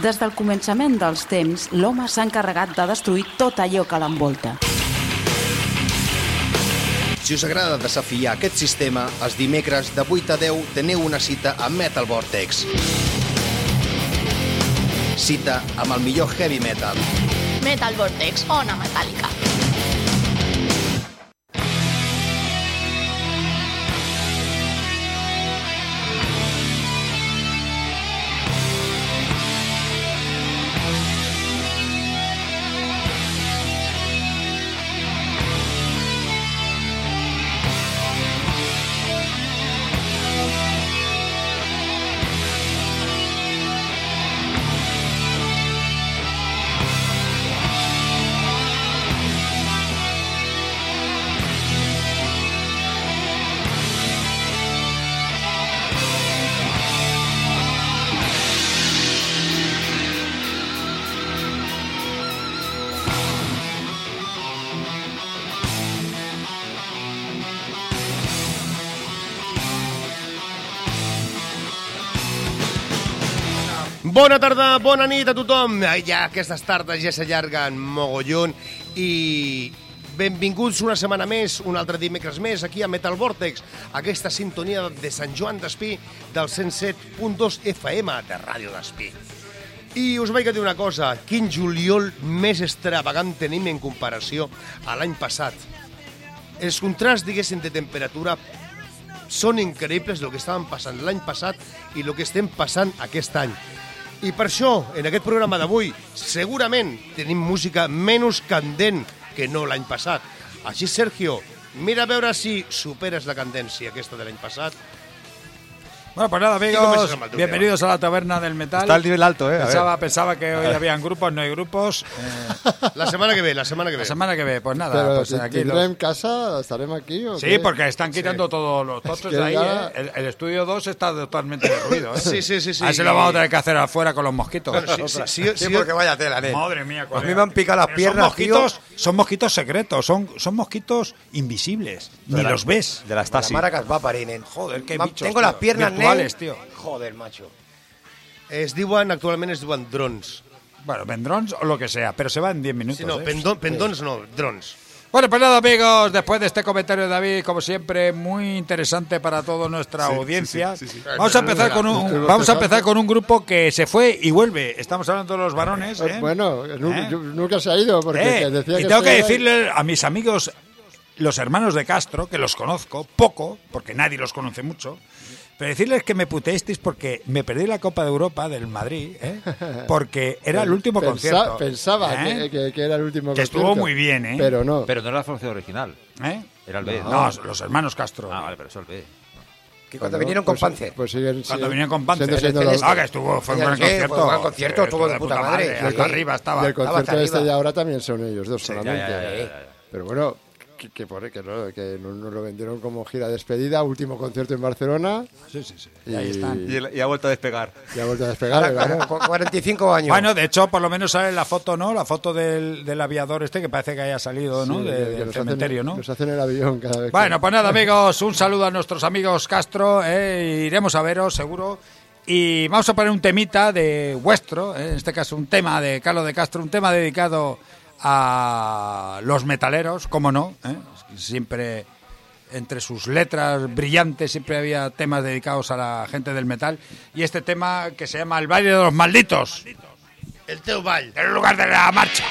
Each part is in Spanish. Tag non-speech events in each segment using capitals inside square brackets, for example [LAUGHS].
Des del començament dels temps, l'home s'ha encarregat de destruir tot allò que l'envolta. Si us agrada desafiar aquest sistema, els dimecres de 8 a 10 teniu una cita a Metal Vortex. Cita amb el millor heavy metal. Metal Vortex, ona metàl·lica. Bona tarda, bona nit a tothom. Ja aquestes tardes ja s'allarguen mogollon i benvinguts una setmana més, un altre dimecres més, aquí a Metal Vortex, aquesta sintonia de Sant Joan d'Espí del 107.2 FM de Ràdio d'Espí. I us vaig a dir una cosa, quin juliol més extravagant tenim en comparació a l'any passat. Els contrasts, diguéssim, de temperatura són increïbles el que estaven passant l'any passat i el que estem passant aquest any. I per això, en aquest programa d'avui, segurament tenim música menys candent que no l'any passat. Així, Sergio, mira a veure si superes la candència aquesta de l'any passat. Bueno, pues nada, amigos, bienvenidos a la taberna del metal. Está el nivel alto, ¿eh? A. Pensaba, pensaba que hoy habían grupos, no hay grupos. Eh, La setmana que ve, la setmana que ve. la semana que ve, pues nada, Pero pues si aquí los- casa, ¿estarem aquí o Sí, qué? porque están quitando todos los totos que de ahí. ya- ¿eh? El, el estudio 2 está totalmente [COUGHS] derruido. ¿eh? Sí, sí, sí, sí. A si lo vamos a tener que hacer afuera con los mosquitos. Bueno, sí, sí, sí, Sí, sí, porque vaya tela, nen. Madre mía, A colega. mí me han picado las Pero piernas, son mosquitos, son mosquitos secretos, son, son mosquitos invisibles. Ni los ves. De la Stasi. La maracas va. Joder, qué bichos, Tengo tío. las piernas, Virtuales, nen. tío. Joder, macho. Es diuen, actualment es diuen drons. Bueno, vendrons o lo que sea, pero se va en 10 minutos. Sí, no, ¿eh? pendons no, drons. Bueno, pues nada, amigos, después de este comentario de David, como siempre, muy interesante para toda nuestra audiencia. Vamos a empezar con un vamos a empezar con un grupo que se fue y vuelve. Estamos hablando de los varones, ¿eh? Bueno, nu- ¿Eh? yo- nunca se ha ido porque Eh, decía y que tengo que decirle a mis amigos, los hermanos de Castro, que los conozco poco, porque nadie los conoce mucho, pero decirles que me puteasteis porque me perdí la Copa de Europa del Madrid, ¿eh? porque era el último Pensa- concierto. Pensaba ¿eh? que, que- que era el último Que estuvo concierto, muy bien, ¿eh? Pero no. Pero no era la formación original. ¿Eh? Era el B. No, los hermanos Castro. Ah, vale, pero eso es el B. Que cuando Bueno, vinieron con pues- Panzer. Pues siguen, Cuando siguen- vinieron con siendo los- Ah, que estuvo, fue un gran concierto. fue un gran concierto, estuvo de puta madre. Hasta Sí. arriba estaba. Y el concierto este de ahora también son ellos dos solamente. ya, ya, ya, ya. Pero bueno, que, que, por- que no, que no- nos lo vendieron como gira de despedida, último concierto en Barcelona. Sí, sí, sí. Y, Ahí están. Y, ha vuelto a despegar. y ha vuelto a despegar. Ahora, ¿verdad? cu- 45 años. Bueno, de hecho, por lo menos sale la foto, ¿no? La foto del, del aviador este que parece que haya salido, ¿no? Sí, De- del nos hacen- cementerio, ¿no? Nos hacen el avión cada vez. Bueno, que... pues nada, amigos, un saludo a nuestros amigos Castro. eh, iremos a veros, seguro. Y vamos a poner un temita de vuestro, eh, en este caso un tema de Carlos de Castro, un tema dedicado a los metaleros, como no. eh, Siempre entre sus letras brillantes siempre había temas dedicados a la gente del metal. Y este tema que se llama El baile de los malditos, El teu ball. en el lugar de la marcha.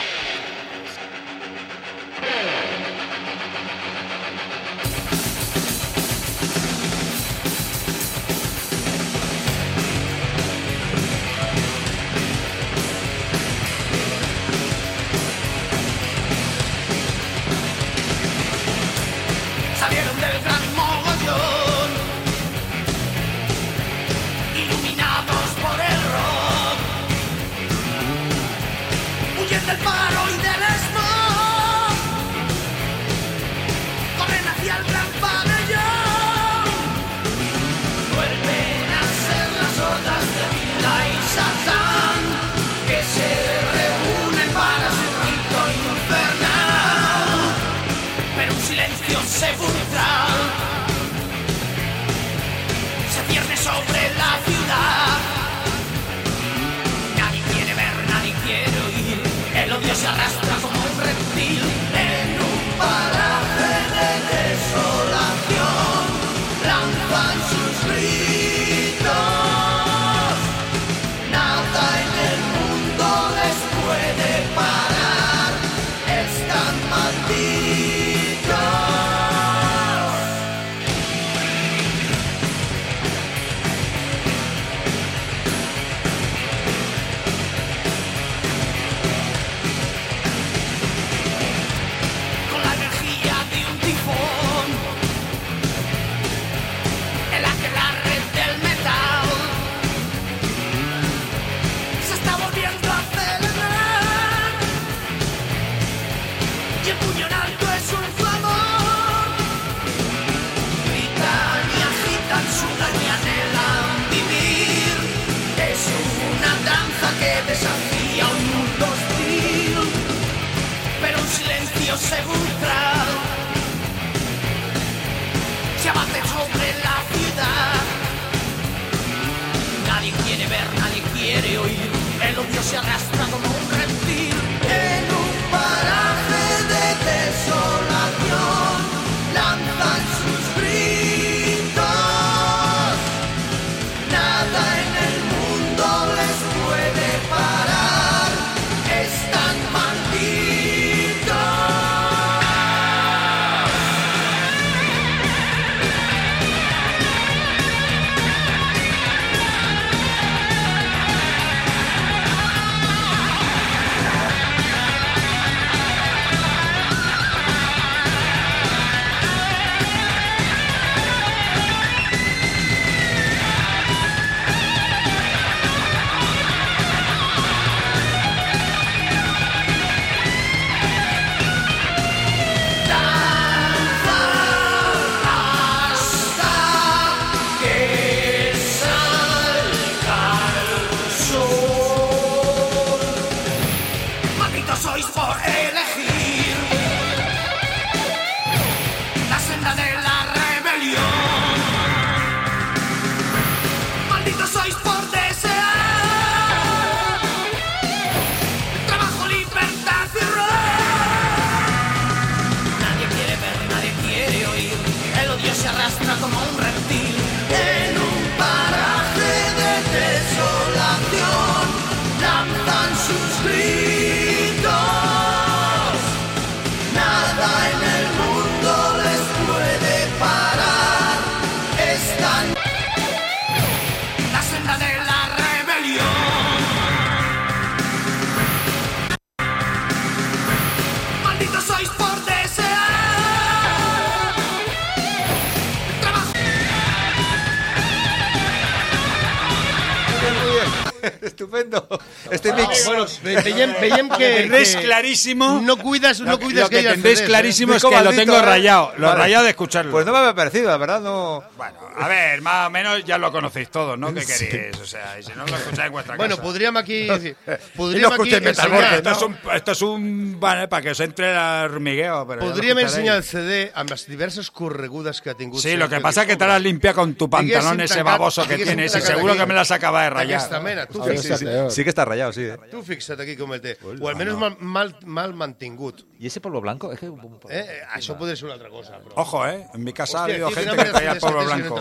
面倒 Este mix. Bueno, ve- veiem, veiem que, tendréis que clarísimo. no cuidas, no Lo, cuidas lo que aquellas tendréis CDs, ¿eh? clarísimo es que lo tengo ¿eh? rayado. Lo Vale. rayado de escucharlo. Pues no me había parecido, la verdad, no. Bueno, a ver, más o menos ya lo conocéis todos, ¿no? ¿Qué [LAUGHS] queréis? O sea, y si no lo escucháis en vuestra Bueno, casa. podríem aquí... Y Podríem no [LAUGHS] aquí Metal ensenyar, esto, es un, esto es un. Vale, para que os entre el hormigueo. Podríem ensenyar el CD amb les diverses corregudes que ha tingut. Sí, lo que pasa es que te lo has limpiado con tu pantalón ese baboso que tienes y seguro aquí, que me las acaba de rayar. Mena, tu A. Sí que está rayado, sí. eh. tu fixa't aquí com el té. O almenys mal, mal, mal mantingut. ¿Y ese polvo blanco? Es que. Eh? Això podria ser una altra cosa, però... Ojo, ¿eh? En mi casa ha habido gente que traía de polvo no blanco.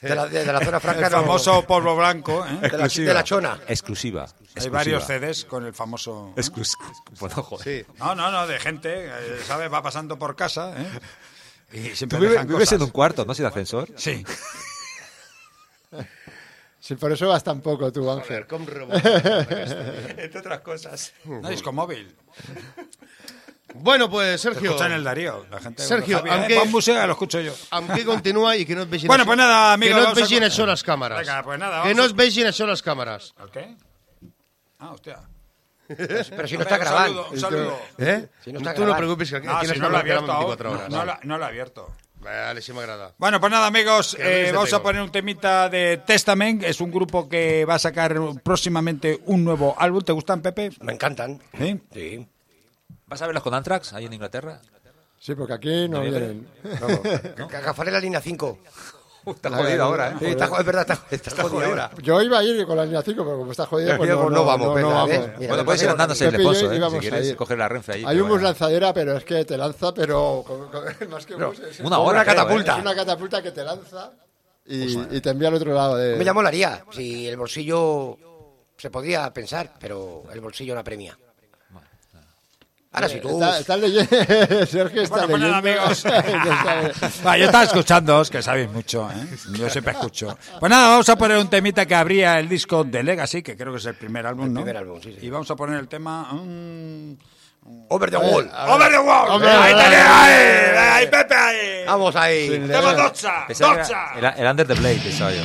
De la, de, de la zona franca El no- famoso polvo blanco, ¿eh? de la, de la chona. Exclusiva. Hay varios CDs con el famoso. [LAUGHS] ¿eh? Exclusiva. Bueno, joder. Sí. No, no, no, de gente, eh, ¿sabes? Va pasando por casa, ¿eh? Y siempre Tú vives, dejan vives cosas. en un cuarto, ¿no? Sin ascensor. Sí. [LAUGHS] Sí, por eso vas tan poco tú, Ángel. Joder, com rebota. Entre otras cosas. No, disco móvil. bueno, pues, Sergio, Escucha en el Darío. La gente Sergio, eh, aunque- pon música, lo escucho yo. amb què continua i que no et vegin [LAUGHS] Bueno, això, pues nada, amigos, que no et vamos a això les càmeres. Venga, pues nada, que no a- et vegin això les càmeres. ¿El qué? Ah, hostia. Pero si no está ver, un grabando. saludo, un saludo. Eh? Si no está tu no grabant. preocupis, que aquí No, si no no lo he abierto 24 aún. hores. No, no, lo- no lo he abierto. Vale, sí m'agrada. Bueno, pues nada, amigos, no eh, vamos a poner un temita de Testament. Es un grupo que va a sacar próximamente un nuevo álbum. ¿Te gustan, Pepe? Me encantan. ¿Sí? Sí. ¿Vas a verlos con Anthrax ahí en Inglaterra? Sí, porque aquí no vienen. Que agafaré la línea 5. Está La- jodido la- ahora, ¿eh? Sí, está, jo- es verdad, está, está, jodido ahora. Yo iba a ir con la línea 5, pero como está jodido, pues no, pues no vamos, no, ¿verdad? vamos. ¿Ves? Mira, Bueno, puedes ir andando yo Leposo, ¿eh? Si quieres coger la Renfe ahí. Hay un bus bueno. lanzadera, pero es que te lanza, pero con- con- [LAUGHS] más que bus. Es, Una hora, una creo, ¿eh? catapulta. es una catapulta que te lanza y, y te envía al otro lado de... Me molaría si el bolsillo se podría pensar, pero el bolsillo no apremia. Ahora si tú... Está, está leyendo, [LAUGHS] Sergio está Bueno, amigos. [LAUGHS] [LAUGHS] Yo estaba escuchando, que sabéis mucho, ¿eh? Yo siempre escucho. Pues nada, vamos a poner un temita que abría el disco de Legacy, que creo que es el primer álbum, ¿no? primer álbum, sí, sí. Y vamos a poner el tema... mm, Over the wall. ¡Over the wall! Hombre, ¡Ahí tenés! ¡Ahí! ¡Ahí, Pepe! ahí! Vamos ahí. ¡Tema. Docha! ¡Docha! era- El, el Under the Blade, pensaba yo.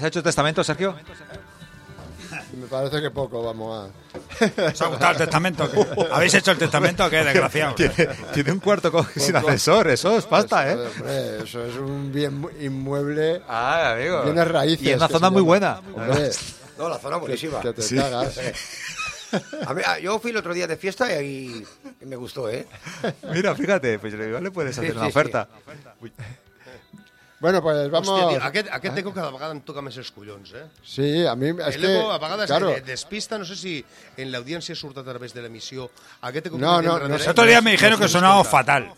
¿Has hecho testamento, Sergio? [LAUGHS] Me parece que poco, vamos a... [LAUGHS] ¿Os ha gustado el testamento? ¿Habéis hecho el testamento? ¿Qué desgraciado? Tiene, tiene un cuarto con- sin ascensor, eso es pasta, ¿eh? Hombre, eso es un bien inmueble. Ah, amigo. Bienes raíces. Y en una que zona se muy llama. buena. Hombre, No, la zona buenísima. que te Sí. cagas. A mí- a- yo fui el otro día de fiesta y, y me gustó, ¿eh? [LAUGHS] Mira, fíjate, pues igual le puedes hacer Sí, una sí, oferta. Bueno, pues vamos... Hòstia, tio, aquest, aquest eco cada vegada em toca més els collons, eh? Sí, a mí es el que... eco a vegades claro, que despista, no sé si en l'audiència surt a través de l'emissió. Aquest eco No, que no, no, El otro día me dijeron que sonaba fatal.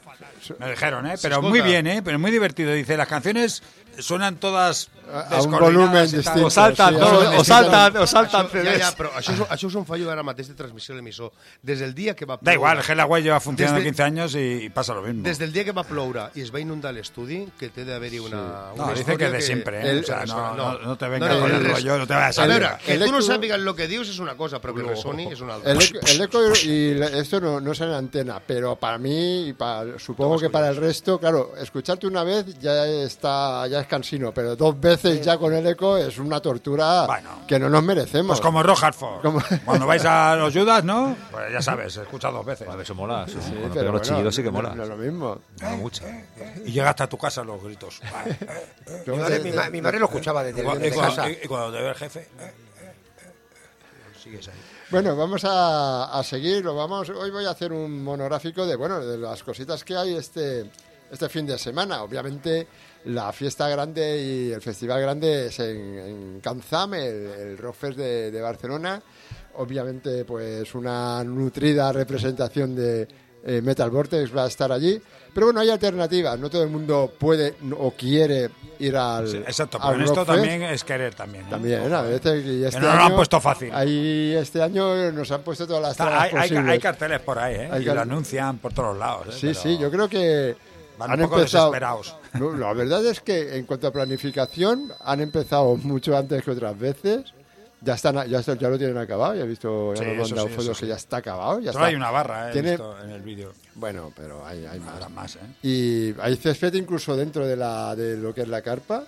Me dijeron, ¿eh? Pero muy bien, ¿eh? Pero muy divertido. Dice, las canciones suenan todas A- un volumen distinto. O saltan, sí, no, o saltan, o saltan Això, ja, CDs. ja, però això, és- això és un fallo ara mateix de transmissió a l'emissor. Des del dia que va Da ploure... igual, el Gelagüey lleva funcionando Desde- 15 años y, y pasa lo mismo. Des del dia que va ploure i es va inundar l'estudi, que té d'haver-hi una, No, una dice que de siempre, ¿eh? El- o sea, no, no, no te vengas No, no, con el el rollo, no te vayas A a veure, ver. que El tu no sàpigues el que dius és una cosa, però que ressoni és una altra. El, eco- el eco y esto no, no es en antena, pero para mí y para, supongo que para el resto, claro, escucharte una vez ya está ya es cansino, pero dos veces ya con el eco es una tortura Bueno. que no nos merecemos. Pues como Rojarford. Cuando vais a [LAUGHS] los Judas, ¿no? Pues ya sabes, escucha dos veces. Bueno, eso mola. Sí, Sí, pero pega los bueno, chillidos sí que no- mola. No es lo mismo. Mola mucho. Y llega hasta tu casa los gritos. [LAUGHS] Mi madre, mi ma- mi madre lo escuchaba desde, Y cuando, desde y cuando- casa. y cuando te ve el jefe, eh, eh, eh, sigues ahí. Bueno, vamos a, a seguir. Lo vamos, hoy voy a hacer un monográfico de bueno de las cositas que hay este este fin de semana. Obviamente la fiesta grande y el festival grande es en, en Canzam, el, el Rockfest de, de Barcelona. Obviamente, pues una nutrida representación de eh, Metal Vortex va a estar allí. Pero bueno, hay alternativas. No todo el mundo puede o quiere ir al. Sí, exacto, al pero en esto también es querer también. ¿eh? También, a veces. Y este no lo han puesto fácil. Ahí este año nos han puesto todas las Está- hay, hay- posibles. hay carteles por ahí, ¿eh? Hay y car- lo anuncian por todos lados. ¿eh? Sí, Pero sí, yo creo que Van han un poco empezado. desesperados. No, la verdad es que en cuanto a planificación han empezado mucho antes que otras veces. Ya están, ya, está- ya lo tienen acabado. Ya he visto, ya Sí, me han sí, fotos que sí. ya está acabado. Ya Solo está. hay una barra, ¿eh? Tiene- visto en el vídeo. Bueno, pero hay, hay más. Más, ¿eh? Y hay césped incluso dentro de la de lo que es la carpa.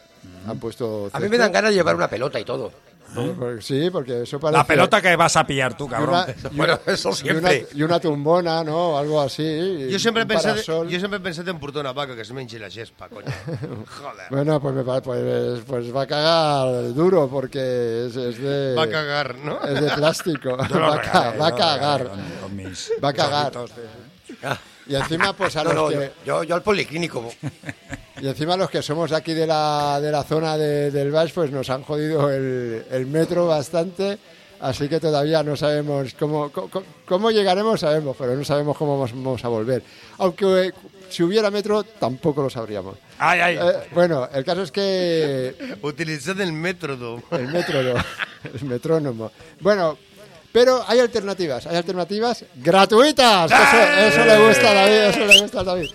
Han puesto. A mí me dan ganas de llevar una pelota y todo. Porque- Sí, porque eso parece. La pelota que vas a pillar tú, y cabrón. una, y Bueno, una- eso y una, siempre. y una tumbona, ¿no? Algo así. He un pensat, parasol. jo sempre he pensat en portar una vaca que es mengi la gespa, coño. [LAUGHS] Joder. Bueno, pues, me pues, pues va a cagar duro porque es, es de. Va a cagar, ¿no? Es de plástico. Yo lo va, [LAUGHS] regalé, va a yo lo cagar. regalé Con, con mis Va a cagar. zorritos de- Y encima, pues a No, los no, que. yo, yo, yo al policlínico. Y encima los que somos aquí de la, de la zona de- del Baix, pues nos han jodido el, el metro bastante. Así que todavía no sabemos cómo, cómo, cómo llegaremos, sabemos, pero no sabemos cómo vamos, vamos a volver. Aunque eh, si hubiera metro, tampoco lo sabríamos. Ay, ay. Eh, bueno, el caso es que Utilitzat el método. El metro no, el metrónomo. Bueno, pero hay alternativas, hay alternativas gratuitas. Eso, eso le gusta a David, eso le gusta a David.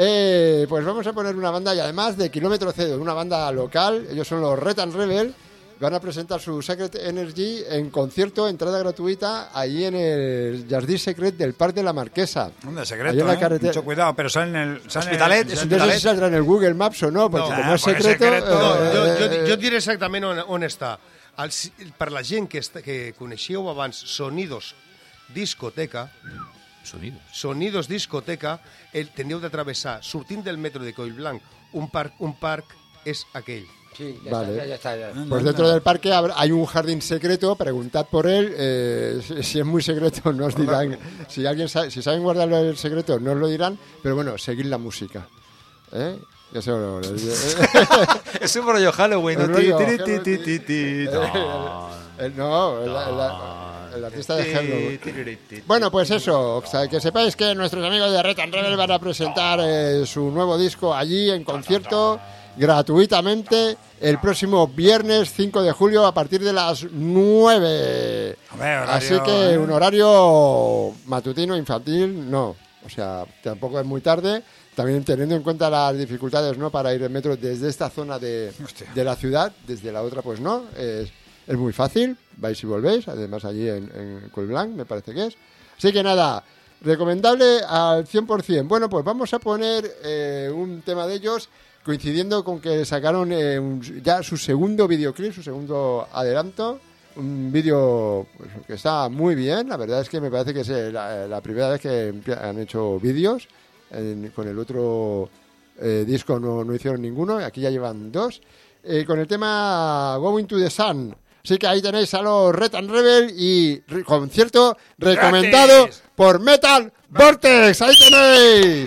Eh, pues vamos a poner una banda y además de Kilómetro Cero, una banda local, ellos son los Red and Rebel, van a presentar su Secret Energy en concierto, entrada gratuita, ahí en el Jardí Secret del Parque de la Marquesa. Ahí secreto, en la ¿eh? carretera- Mucho cuidado, pero salen en el... Hospitalet, en- No sé si saldrá en el Google Maps o no, porque No, como es secreto... secreto- No, eh, jo, jo, eh, jo et diré exactament on, on està. El, per la gent que, està, que coneixeu abans Sonidos Discoteca, Sonido. Sonidos Discoteca, el, teniu de travessar, sortint del metro de Collblanc, un parc, un parc és aquell. Sí, ya Vale. está, ya, ya está. ya. Pues dentro del parque hay un jardín secreto, preguntad por él, eh, si- si es muy secreto no os dirán, si alguien sabe- si saben guardarlo el secreto no os lo dirán, pero bueno, seguid la música. ¿eh? [LAUGHS] [LAUGHS] Es un rollo Halloween, ¿no? Halloween. no, el, artista de Hellboy. Bueno, pues eso, que sepáis que nuestros amigos de Red and Rebel van a presentar eh, su nuevo disco allí en concierto gratuitamente el próximo viernes 5 de julio a partir de las 9. Hombre, horario, Así que ¿eh? un horario matutino, infantil, no. O sea, tampoco es muy tarde. También teniendo en cuenta las dificultades ¿no? para ir en metro desde esta zona de, de la ciudad, desde la otra pues no. Es, es muy fácil, vais y volvéis, además allí en, en Colblanc me parece que es. Así que nada, recomendable al 100%. Bueno, pues vamos a poner eh, un tema de ellos coincidiendo con que sacaron eh, un- ya su segundo videoclip, su segundo adelanto. Un vídeo pues, que está muy bien, la verdad es que me parece que es eh, la, la primera vez que han hecho vídeos. En- con el otro eh, disco no, no hicieron ninguno, aquí ya llevan dos. Eh, con el tema Going to the Sun. Así que ahí tenéis a los Red and Rebel y re- concierto recomendado Gratis. por Metal Vortex. Ahí tenéis.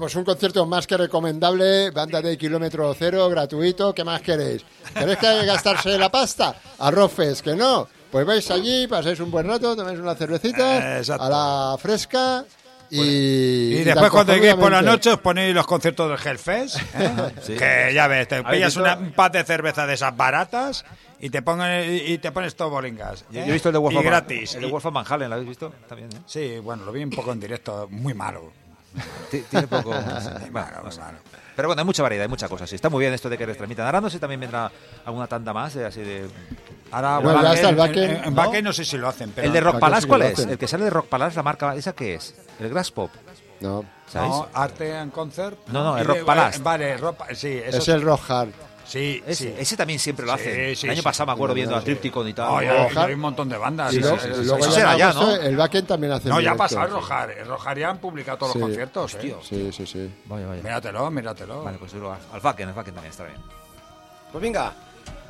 Pues un concierto más que recomendable, banda de kilómetro cero, gratuito, ¿qué más queréis? ¿Queréis que gastarse la pasta? Arrofes, que no. Pues vais allí, pasáis un buen rato, tomáis una cervecita exacto. a la fresca y... Y después cuando lleguéis por la noche os ponéis los conciertos del Hellfest, ¿eh? [LAUGHS] Sí. que ya ves, te ¿Habéis pillas una, un pat de cerveza de esas baratas y te pongan y te pones todo bolingas. Yo, ¿eh? yo he visto el de Wolf y gratis. El de Wolf of Van Halen, ¿lo habéis visto? También, ¿eh? Sí, bueno, lo vi un poco en directo, muy malo. Ti- Tiene poco... [LAUGHS] Pero bueno, hay mucha variedad, hay muchas cosas. Sí, está muy bien esto de que les transmitan. Ahora no sé, también vendrá alguna tanda más, así de... Ahora, Bueno, bueno, ya está el en- en ¿no? Sé si lo hacen, pero ¿El de Rock Palace cuál es? El que sale de Rock Palace, la marca, ¿esa qué es? El Grass Pop, No, ¿sabéis? no, Arte and Concert. No, no, el Rock Palace. Vale, Rock sí, eso es el Rock Hard. Sí, Ese, sí. ese también siempre lo sí, el año sí. pasado me acuerdo viendo a Sí. Tripticon y tal. Oh, ya, Rojar. hay un montón de bandas. Y sí, luego, sí, sí, y sí, luego ya ¿no? el Backend también hace No, ya ha pasado el Rojar. El Rojar ya han publicado todos Sí. los conciertos. ¿eh? Sí, sí, sí. Vaya, vaya. Míratelo, míratelo. Vale, pues al al Wacken, el Wacken también está bien. Pues venga,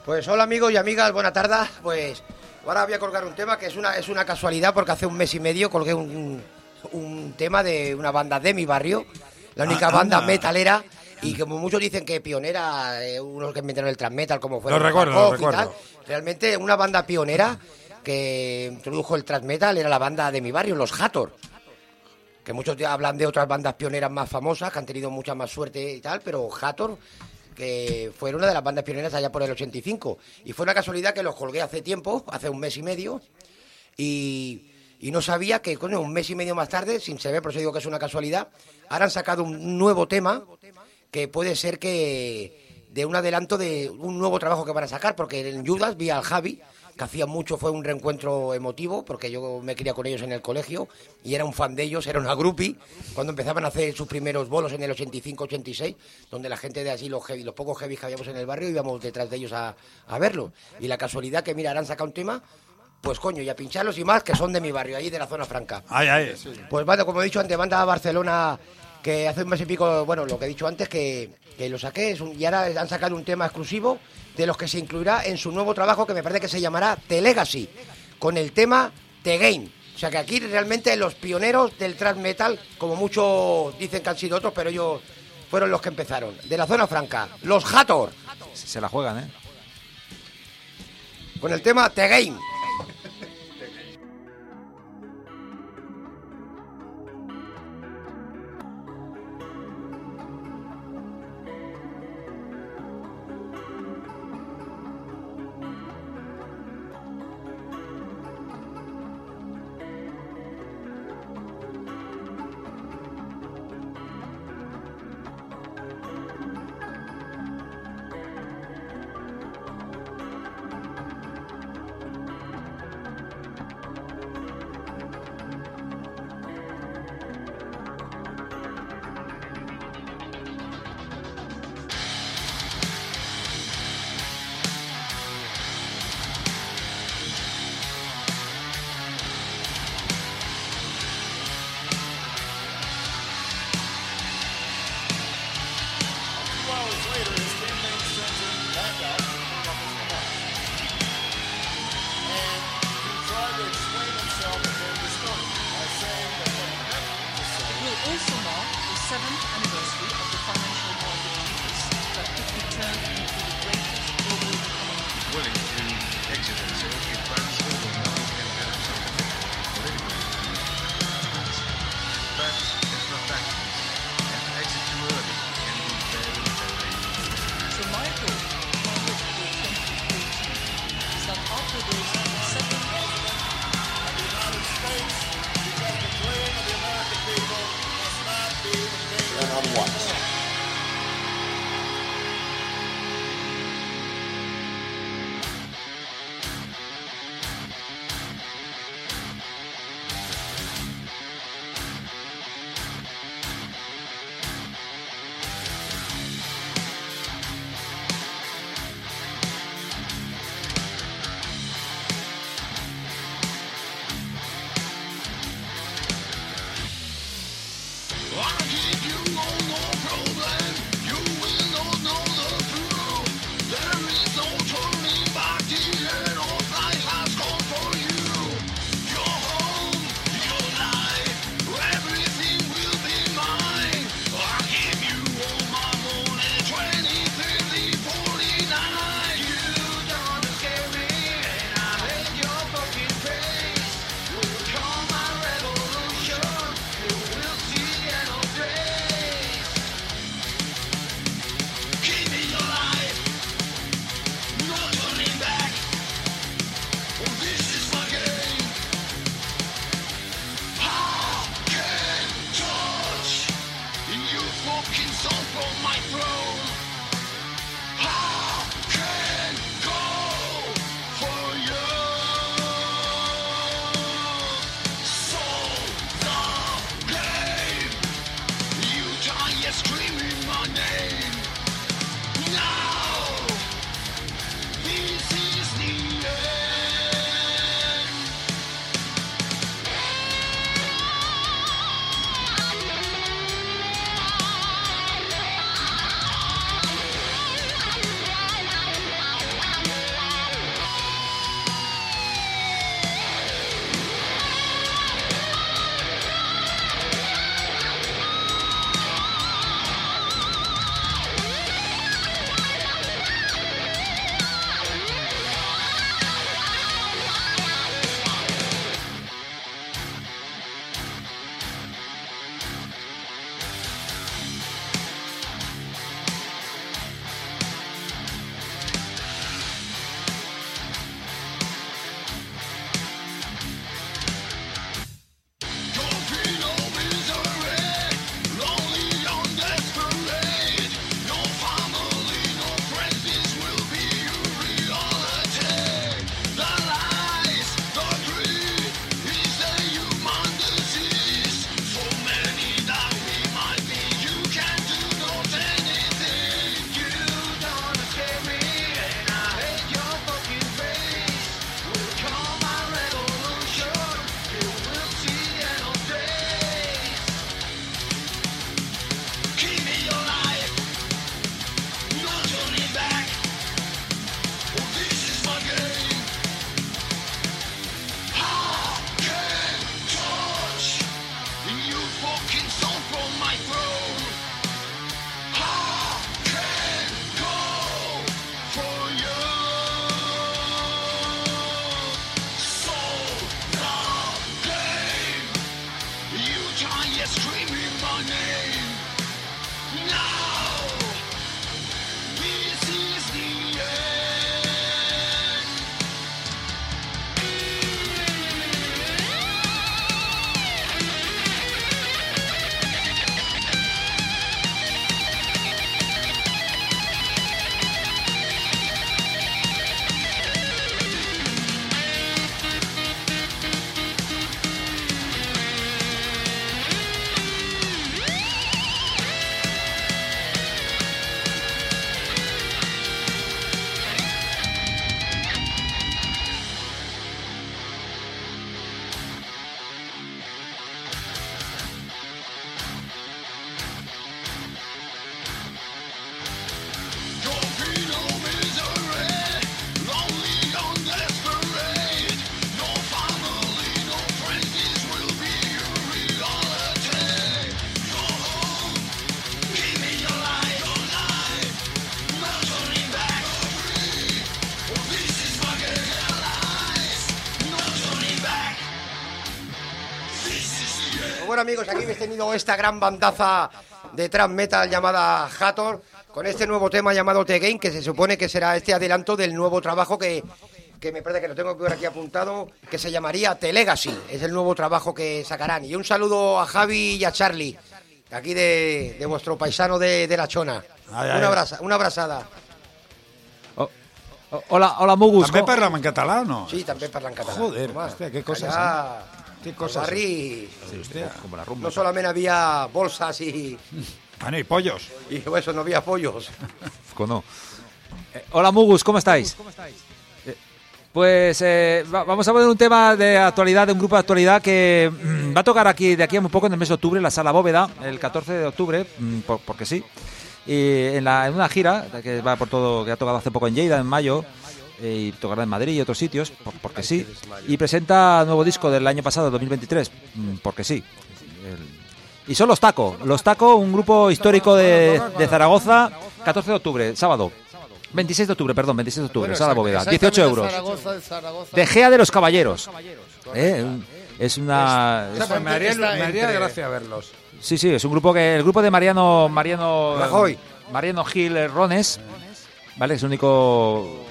pues hola amigos y amigas, buena tarde. Pues ahora voy a colgar un tema que es una, es una casualidad porque hace un mes y medio colgué un, un tema de una banda de mi barrio, la única Ah, banda anda. metalera y como muchos dicen que pionera, eh, unos que inventaron el trans metal como fue Lo recuerdo, lo recuerdo. realmente una banda pionera que introdujo el trans metal era la banda de mi barrio, los Hator. Que muchos hablan de otras bandas pioneras más famosas que han tenido mucha más suerte y tal, pero Hator que fue una de las bandas pioneras allá por el 85. Y fue una casualidad que los colgué hace tiempo, hace un mes y medio, y, y no sabía que, coño, un mes y medio más tarde, sin saber, por eso digo que es una casualidad, ahora han sacado un nuevo tema que puede ser que de un adelanto de un nuevo trabajo que van a sacar, porque en Judas vi al Javi, que hacía mucho, fue un reencuentro emotivo, porque yo me crié con ellos en el colegio y era un fan de ellos, era una groupie, cuando empezaban a hacer sus primeros bolos en el 85-86, donde la gente de así, los, heavy, los pocos heavy que habíamos en el barrio, íbamos detrás de ellos a, a verlos. Y la casualidad que, mira, han sacado un tema, pues coño, y a pincharlos y más, que son de mi barrio, ahí de la zona franca. Ay, ay. Pues bueno, como he dicho antes, banda Barcelona que hace un mes y pico, bueno, lo que he didicho antes, que, que lo saqué, es un- y ahora han sacado un tema exclusivo de los que se incluirá en su nuevo trabajo que me parece que se llamará The Legacy, con el tema The Game. O sea que aquí realmente los pioneros del thrash metal, como muchos dicen que han sido otros, pero ellos fueron los que empezaron. De la zona franca, los Hator, Se la juegan, ¿eh? con el tema The Game. Bueno amigos, aquí habéis tenido esta gran bandaza de trans metal llamada Hathor, con este nuevo tema llamado The Game, que se supone que será este adelanto del nuevo trabajo que, que me parece que lo tengo que ver aquí apuntado, que se llamaría The Legacy. Es el nuevo trabajo que sacarán. Y un saludo a Javi y a Charlie, aquí de, de vuestro paisano de, de La Chona. Ai, ai. Una, abraza- una abrazada. Oh, hola, hola, Mugus. També parlem en català o no? Sí, també parlen català. Joder, Home, hòstia, què coses, allà, Qué cosas. barri, Como la rumba. no solamente había bolsas y, Bueno, y pollos. [LAUGHS] y eso, no había pollos. [LAUGHS] Cono. Eh, hola, Mugus, ¿cómo estáis? Eh, Pues eh, va- vamos a poner un tema de actualidad, de un grupo de actualidad que mm, va a tocar aquí de aquí a muy poco en el mes de octubre, en la Sala Bóveda, el 14 de octubre, mm, por- porque sí. Y en, la- en una gira que va por todo, que ha tocado hace poco en Lleida, en mayo, y tocará en Madrid y otros sitios, por- porque sí. Y presenta nuevo disco del año pasado, 2023, mm, porque sí. Y son Los Taco. Los Taco, un grupo histórico de, de Zaragoza, 14 de octubre, sábado. 26 de octubre, perdón, 26 de octubre, Bueno, Sala Bóveda, exactamente 18 euros. Zaragoza, de Zaragoza. De Gea de los Caballeros. Eh, Es una... O sea, me haría, me haría entre- gracia verlos. Sí, sí, es un grupo que el grupo de Mariano Mariano Rajoy. Mariano Gil eh, Rones, ¿vale? Es el único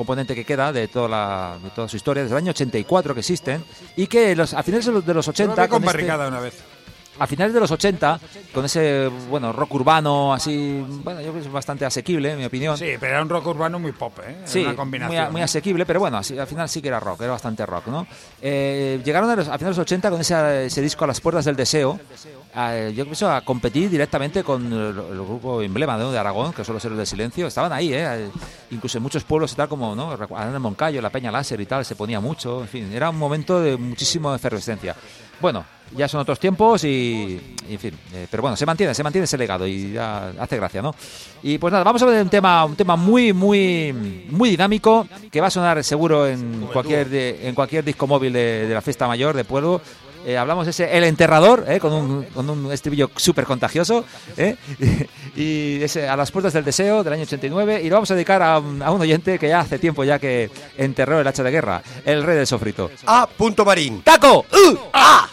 componente que queda de toda la de toda su historia desde el año 84 que existen y que los, a finales de los, de los Yo 80 lo vi con este- una vez. A finales de los 80 con ese bueno rock urbano así bueno yo creo que es bastante asequible en mi opinión Sí, pero era un rock urbano muy pop, ¿eh? Era Sí, una muy, combinación. a- muy asequible, pero bueno, así, al final sí que era rock, era bastante rock, ¿no? Eh, llegaron a, los, a finales de los 80 con ese, ese disco A las puertas del deseo, eh, yo pienso a competir directamente con el, el grupo emblema ¿no? de Aragón, que son los héroes del silencio, estaban ahí, ¿eh? incluso en muchos pueblos y tal como, ¿no? De Moncayo, la Peña Láser y tal, se ponía mucho, en fin, era un momento de muchísima efervescencia. Bueno, ya son otros tiempos y, y en fin, eh, pero bueno, se mantiene, se mantiene ese legado y ya hace gracia, ¿no? Y pues nada, vamos a ver un tema, un tema muy, muy, muy dinámico que va a sonar seguro en cualquier, de- en cualquier disco móvil de, de la fiesta mayor de pueblo. Eh, hablamos de ese El Enterrador, eh, con, un, con un estribillo súper contagioso, eh, y ese A las puertas del deseo del año 89, y lo vamos a dedicar a, un- a un oyente que ya hace tiempo ya que enterró el hacha de guerra, el rey del sofrito. A. Punto Marín. ¡Taco! ¡Uh! ¡Ah!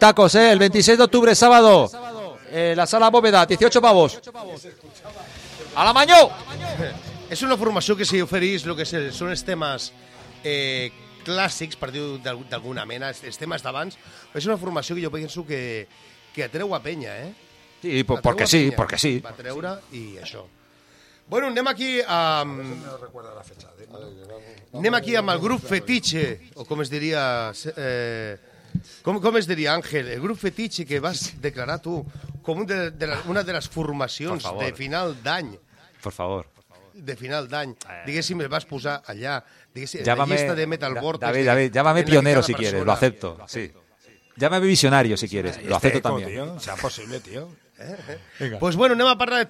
Tacos, ¿eh? El 26 de octubre, sábado. Eh, la sala bóveda, 18 pavos. ¡A la mañó! És una formació que s'hi oferís el que són els temes eh, clàssics, per d'al- d'alguna mena, els temes d'abans. És una formació que jo penso que, que atreu a penya, eh? Sí, po- a sí, porque sí. Va treure i això. Bueno, anem aquí amb... Anem aquí amb el grup Fetiche, o com es diria... Eh, com, com es diria, Àngel? El grup Fetiche que vas [LAUGHS] declarar tu com un de, de la, una de les formacions favor. de final d'any Por favor. de final d'any. Diguéssim, el vas posar allà, diguéssim, Llámame, la llista de Metal Vortex. David, David, llámame pionero si quieres, persona- lo acepto. Sí. Llámame visionario si quieres, lo acepto Este eco, también. tío, sea posible, tío. Venga. Pues bueno, anem a parlar de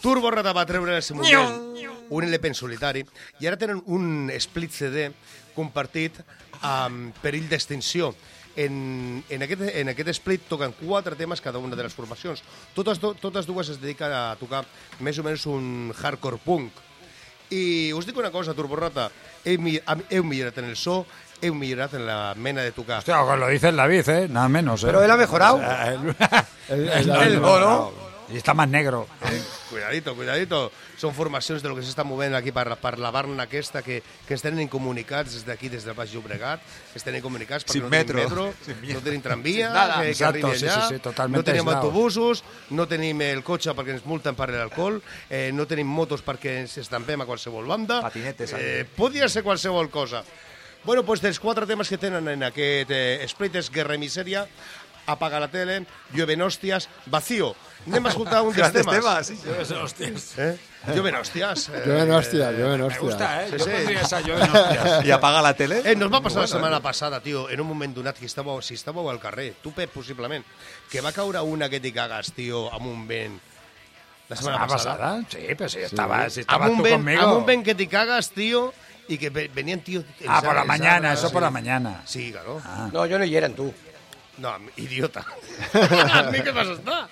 Turborata. Turborata va treure en el seu moment un LP en solitari i ara tenen un split CD compartit amb Perill d'Extinció. En, en, aquest, en aquest split toquen quatre temes cada una de les formacions. Totes, do, totes dues es dediquen a tocar més o menys un hardcore punk. I us dic una cosa, Turborata, heu, heu millorat en el so, heu millorat en la mena de tocar. Hostia, pues lo dice el David, ¿eh? Nada menos, ¿eh? Pero él ha mejorado. El- el-. Y está más negro. Cuidadito, cuidadito. Són formacions de lo que s'està movent aquí per, per la barna aquesta que, que ens tenen comunicats des d'aquí, des del Baix Llobregat, que ens tenen comunicats perquè Sin no metro. metro, Sin no tenim tramvia, que, que arribi sí, allà, sí, sí, totalmente no tenim aislados. autobusos, no tenim el cotxe perquè ens multen per l'alcohol, eh, no tenim motos perquè ens estampem a qualsevol banda. Patinetes, Eh, podria ser qualsevol cosa. Bueno, doncs dels quatre temes que tenen en aquest eh, split és Guerra i Misèria, Apaga la tele, Llueven hòsties, Vacío. Anem a escoltar un dels temes. Hostias. Eh? Llueven hòsties. Eh, Llueven hostias, llueven Me hostias. gusta, ¿eh? Sí, Yo sí. pondría esa yo en hostias. ¿Y apaga la tele? Eh, nos va passar la setmana passada, tio, en un moment donat que estàveu, si estàveu al carrer, tu, Pep, possiblement, que va caure una que t'hi cagues, tio, amb un vent. La ¿La setmana semana passada. pasada? Sí, pero si estabas, si estabas Amb un, tú vent, conmigo. amb un vent que t'hi cagues, tio, i que ve- venien, tio... Ah, por la mañana, eso por sí. la mañana. Sí, claro. No, yo no hi era, tu. No, idiota. [LAUGHS] [LAUGHS] a mi què vas estar?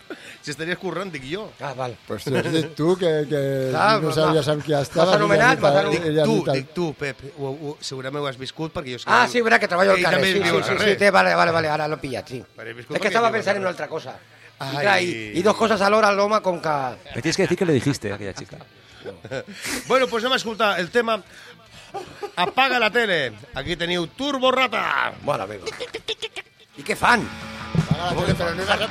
Si estaries currant, dic jo. Ah, val. Pues tú, has dit tu que, que Clar, no sabies amb qui M'has estaves. anomenat, m'has anomenat. ella, Tu, dic tu, Pep, ho, ho, segurament ho has viscut perquè jo Ah, sí, verdad que treballo al carrer. també Sí, viu sí, al sí, carrer. sí, té, vale, vale, vale, ahora lo pillas, sí. Vale, Es que al pensando en otra cosa. Y, Ay. claro, y, y dos cosas a l'hora, l'home, com que... Me tienes que decir que le dijiste a aquella chica. [LAUGHS] Bueno, pues anem a escoltar el tema Apaga la tele. Aquí teniu Turbo Rata. Bueno, amigo. I què fan? Apaga la tele, pero no era-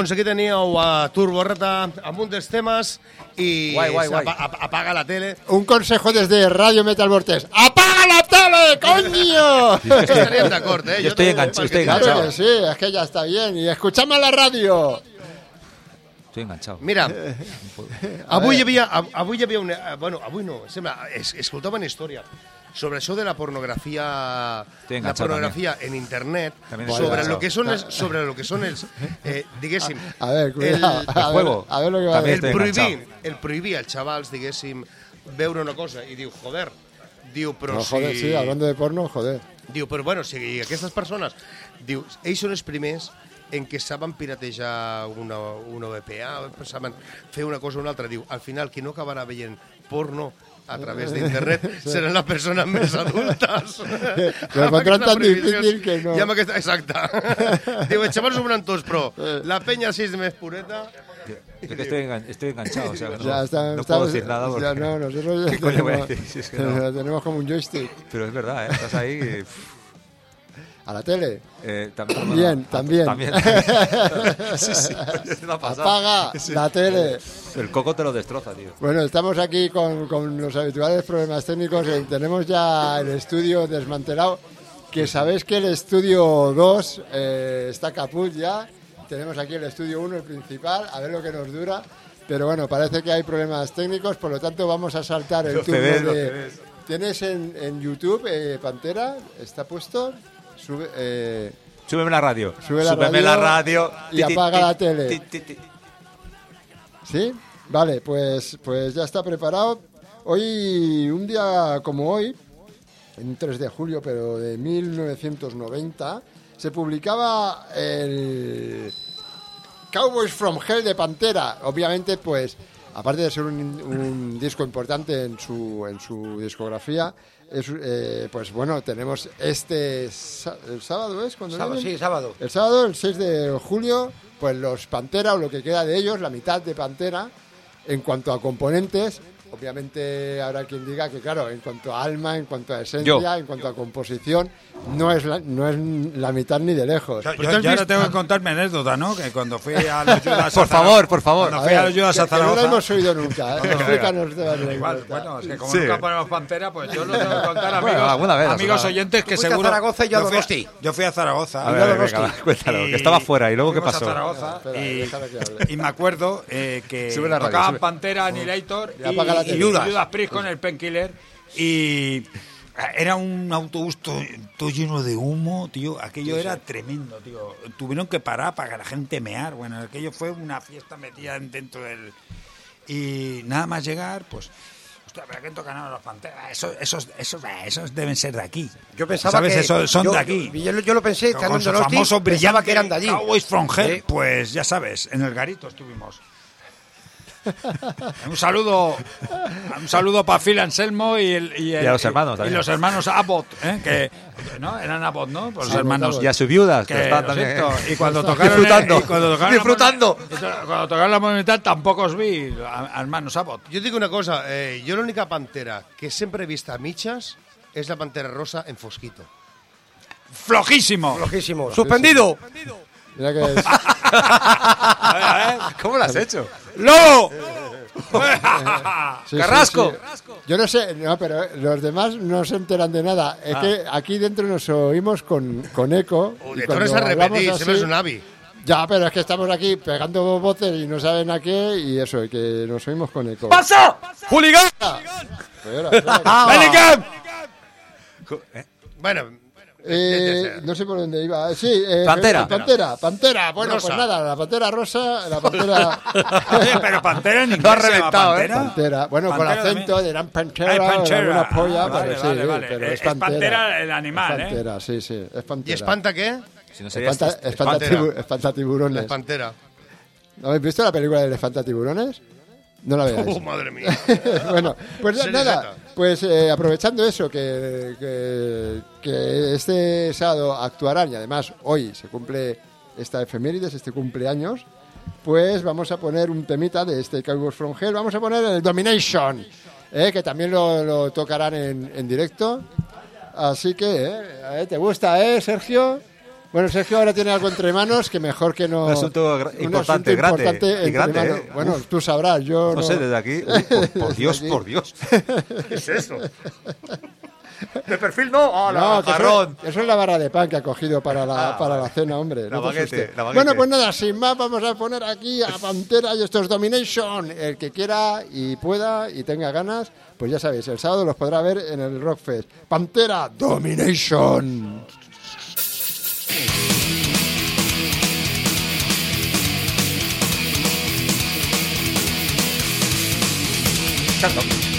Doncs aquí teníeu a Turbo Rata amb un dels temes i Guai, guai, guai. apa- apa- apaga la tele. Un consejo desde Radio Metal Vortex. ¡Apaga la tele, coño! [LAUGHS] Estaríem d'acord, eh? Yo estoy enganchado, que estoy. Claro que sí, es que ya está bien. Y escuchamos la radio. Estoy enganchado. Mira, avui hi havia, av- avui hi havia una... Bueno, avui no, sembla, es, escoltava una història sobre això de la pornografia la pornografia en internet También sobre lo que son els, sobre lo que son els eh, diguéssim A ver, cuidado. el, a, ver, juego. a ver lo que va a el prohibir, enganchado. el prohibir als xavals, diguéssim, veure una cosa i diu, joder, diu, però No, joder, si... sí, hablando de porno, joder. Diu, però bueno, si aquestes persones, diu, ells són els primers en què saben piratejar una, una VPA, saben fer una cosa o una altra. Diu, al final, qui no acabarà veient porno a través d'internet [LAUGHS] seran les persones més adultes. [LAUGHS] Lo Amb encontrarán aquesta tan difícil que no. I amb aquesta, exacte. [LAUGHS] Diu, els xavals ho veuran tots, però la penya així més pureta... Es que estoy, engan- estoy enganchado, o sea, no, Ya está, no está- puedo decir nada porque... ya no, nosotros ya ¿Qué coño voy a tenemos, decir? Si es que no. tenemos como un joystick. Pero es verdad, ¿eh? Estás ahí... y, A la tele. eh, también, Bien, también. También. [LAUGHS] sí, sí. Apaga la tele. El coco te lo destroza, tío. Bueno, estamos aquí con, con los habituales problemas técnicos. Eh, Tenemos ya el estudio desmantelado. Que sabéis que el estudio 2 eh, está caput ya. Tenemos aquí el estudio 1, el principal, a ver lo que nos dura. Pero bueno, parece que hay problemas técnicos, por lo tanto vamos a saltar el turno de... CDs. ¿Tienes en, en YouTube eh, Pantera? ¿Está puesto? Sube, eh, Súbeme la radio. Sube la Súbeme radio la radio. y apaga ti, la tele. ti, ti, ti. ¿Sí? Vale, pues, pues ya está preparado. Hoy, un día como hoy, en 3 de julio, pero de 1990, se publicaba el Cowboys from Hell de Pantera. Obviamente, pues, aparte de ser un, un disco importante en su, en su discografía, es, eh, pues bueno, tenemos este el sábado, ¿es? Cuando Sábado, vienen? sí, sábado. El sábado, el 6 de julio, pues los Pantera o lo que queda de ellos, la mitad de Pantera, en cuanto a componentes, obviamente habrá quien diga que, claro, en cuanto a alma, en cuanto a esencia, Yo. en cuanto a composición, no es la, no es la mitad ni de lejos. Yo, yo ahora visto- tengo que contar mi anécdota, ¿no? Que cuando fui a [LAUGHS] los Judas Por a favor, por favor. Cuando A fui a ver, los Judas que- a que no lo Zaragoza. hemos oído nunca. ¿eh? [LAUGHS] Explícanos de la Igual, anécdota. bueno, es que como Sí. nunca ponemos Pantera, pues yo lo tengo que contar, amigos, Bueno, vez, amigos vez. oyentes que fuiste a seguro... Zaragoza y yo a fui a- Donosti. Yo fui a Zaragoza. A ver, a ver, venga, cuéntalo, que estaba fuera. ¿Y luego qué pasó? a Zaragoza y, me acuerdo eh, que tocaban. Pantera, Annihilator Y y, tele. Judas. Priest con el Painkiller y era un autobús to- todo, lleno de humo, tío. Aquello era tremendo, tío. Tuvieron que parar para que la gente mear. Bueno, aquello fue una fiesta metida dentro del... Y nada más llegar, pues... Hostia, pero ¿quién tocan ahora los Panteras? Esos, esos, esos, esos deben ser de aquí. Yo pensaba ¿Sabes? que Esos son yo, de aquí. Yo, yo lo pensé, estando Con en famoso pensaba que eran de allí. Cowboys from Hell. ¿Eh? Pues ya sabes, en el garito estuvimos. [LAUGHS] un saludo un saludo para Phil Anselmo y, el, y, el- Y a los hermanos y los hermanos Abbott ¿eh? que no eran Abbott no pues los hermanos Y a sus viudas, que, que están también. siento, ¿eh? y cuando tocaron Disfrutando. y cuando tocaron la Disfrutando. cuando tocaron la monumental tampoco os vi a- a hermanos Abbott et dic una cosa, eh, jo l'única pantera que sempre he vist a mitges és la pantera rosa en Fosquito. flojísimo Flojísimo. ¡Suspendido! Mira que es- [LAUGHS] A [LAUGHS] ver. ¿Cómo lo has hecho? ¡Lobo! [LAUGHS] sí, sí, Carrasco. sí. Yo no sé, no, pero los demás no se enteran de nada. Es que aquí dentro nos oímos con, con eco. O y cuando hablamos repetir, así- és un avi. Ya, pero es que estamos aquí pegando voces y no saben a qué y eso, y que nos oímos con eco. ¡Pasa! ¡Juligán! Ah. que- Bellingham [LAUGHS] Bueno, Eh, no sé por dónde iba. Sí, eh, Pantera. Pantera, Pantera. Bueno, Rosa. pues nada, la pantera rosa, la [LAUGHS] pantera. Oye, pero Pantera en inglés reventado, ¿eh? Pantera. Pantera. Bueno, con Pantera acento también. dirán Pantera, Ay, o Pantera. alguna polla, Ah, vale, pero sí, vale, vale. pero Es es Pantera. Pantera el animal, es ¿eh? Pantera, sí, sí, es Pantera. espanta què? Si no sería Espanta, este- espanta, tibu- espanta tiburones. La pantera. ¿No habéis visto la película del espanta tiburones? No la veáis. [LAUGHS] Oh, madre mía. [LAUGHS] bueno, pues nada, pues eh, aprovechando eso, que, que, que este sábado actuarán y además hoy se cumple esta efemérides, este cumpleaños, pues vamos a poner un temita de este Cowboys from Hell, vamos a poner el Domination, eh, que también lo, lo tocarán en, en directo. Así que, eh, eh, ¿te gusta, eh, Sergio? Bueno, Sergio ahora tiene algo entre manos que mejor que no. Un asunto importante, grande, y. ¿eh? Bueno, Uf. tú sabrás, yo. No sé, desde aquí. [LAUGHS] Uy, por, por Dios, por. Dios. ¿Qué es eso? De perfil no, ¡ah, No, eso, eso es la barra de pan que ha cogido para la, Ah, para la cena, hombre. La no baguette, la baguette. Bueno, pues nada, sin más, vamos a poner aquí a Pantera y esto es Domination. El que quiera y pueda y tenga ganas, pues ya sabéis, el sábado los podrá ver en el Rockfest. Pantera Domination. Chắc. động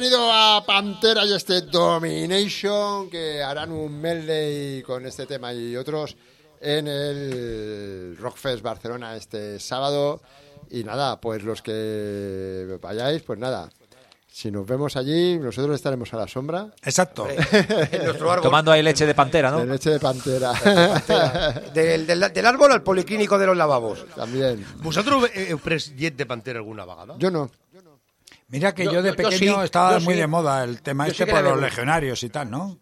tenido a Pantera y este Domination que harán un medley con este tema y otros en el Rockfest Barcelona este sábado. Y nada, pues los que vayáis, pues nada. Si nos vemos allí, nosotros estaremos a la sombra. Exacto. [LAUGHS] En nuestro árbol. Tomando ahí leche de pantera, De ¿no? leche de pantera. Del, del, del árbol al policlínico de los lavabos. También. Heu pres llet de pantera alguna vegada? Yo no. Mira que yo, Yo- de yo- yo pequeño sí, estaba yo muy sí. de moda el tema Yo este sí por los legionarios y tal, ¿no?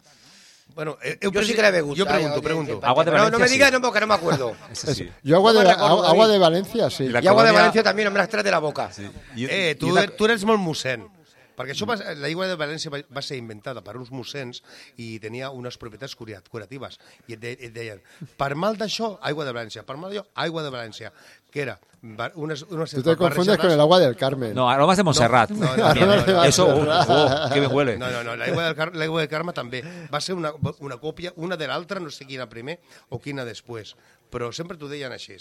Bueno, eh, Yo pres- sí que le me gusta. Jo pregunto, eh, pregunto. Agua de no, no Valencia, me sí. digas, no, porque no me acuerdo. [LAUGHS] Yo agua No de, agua David. de Valencia, sí. la Y agua de Valencia también, no me las traes de la boca. Eh, tu, I una- tu eres molt mossèn. Perquè això va, l'aigua de València va, va ser inventada per uns mossens i tenia unes propietats cura- curatives. I et, de, et deien, per mal d'això, aigua de València, per mal d'allò, aigua de València. Que era unes, unes Tú te confundes con el agua del Carmen. No, aromas de Montserrat. No, no, no, no, no. Eso, oh, oh, qué bien huele. No, no, no, l'aigua del, Car l'aigua del Carme també. Va ser una, una còpia, una de l'altra, no sé quina primer o quina després, però sempre t'ho deien així.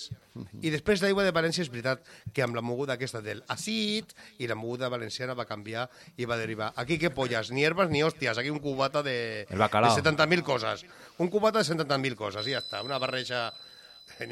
I després l'aigua de València és veritat que amb la moguda aquesta del acid i la moguda valenciana va canviar i va derivar. Aquí què polles? Ni herbes ni hòsties, aquí un cubata de, de 70.000 coses. Un cubata de 70.000 coses, i ja està, una barreja...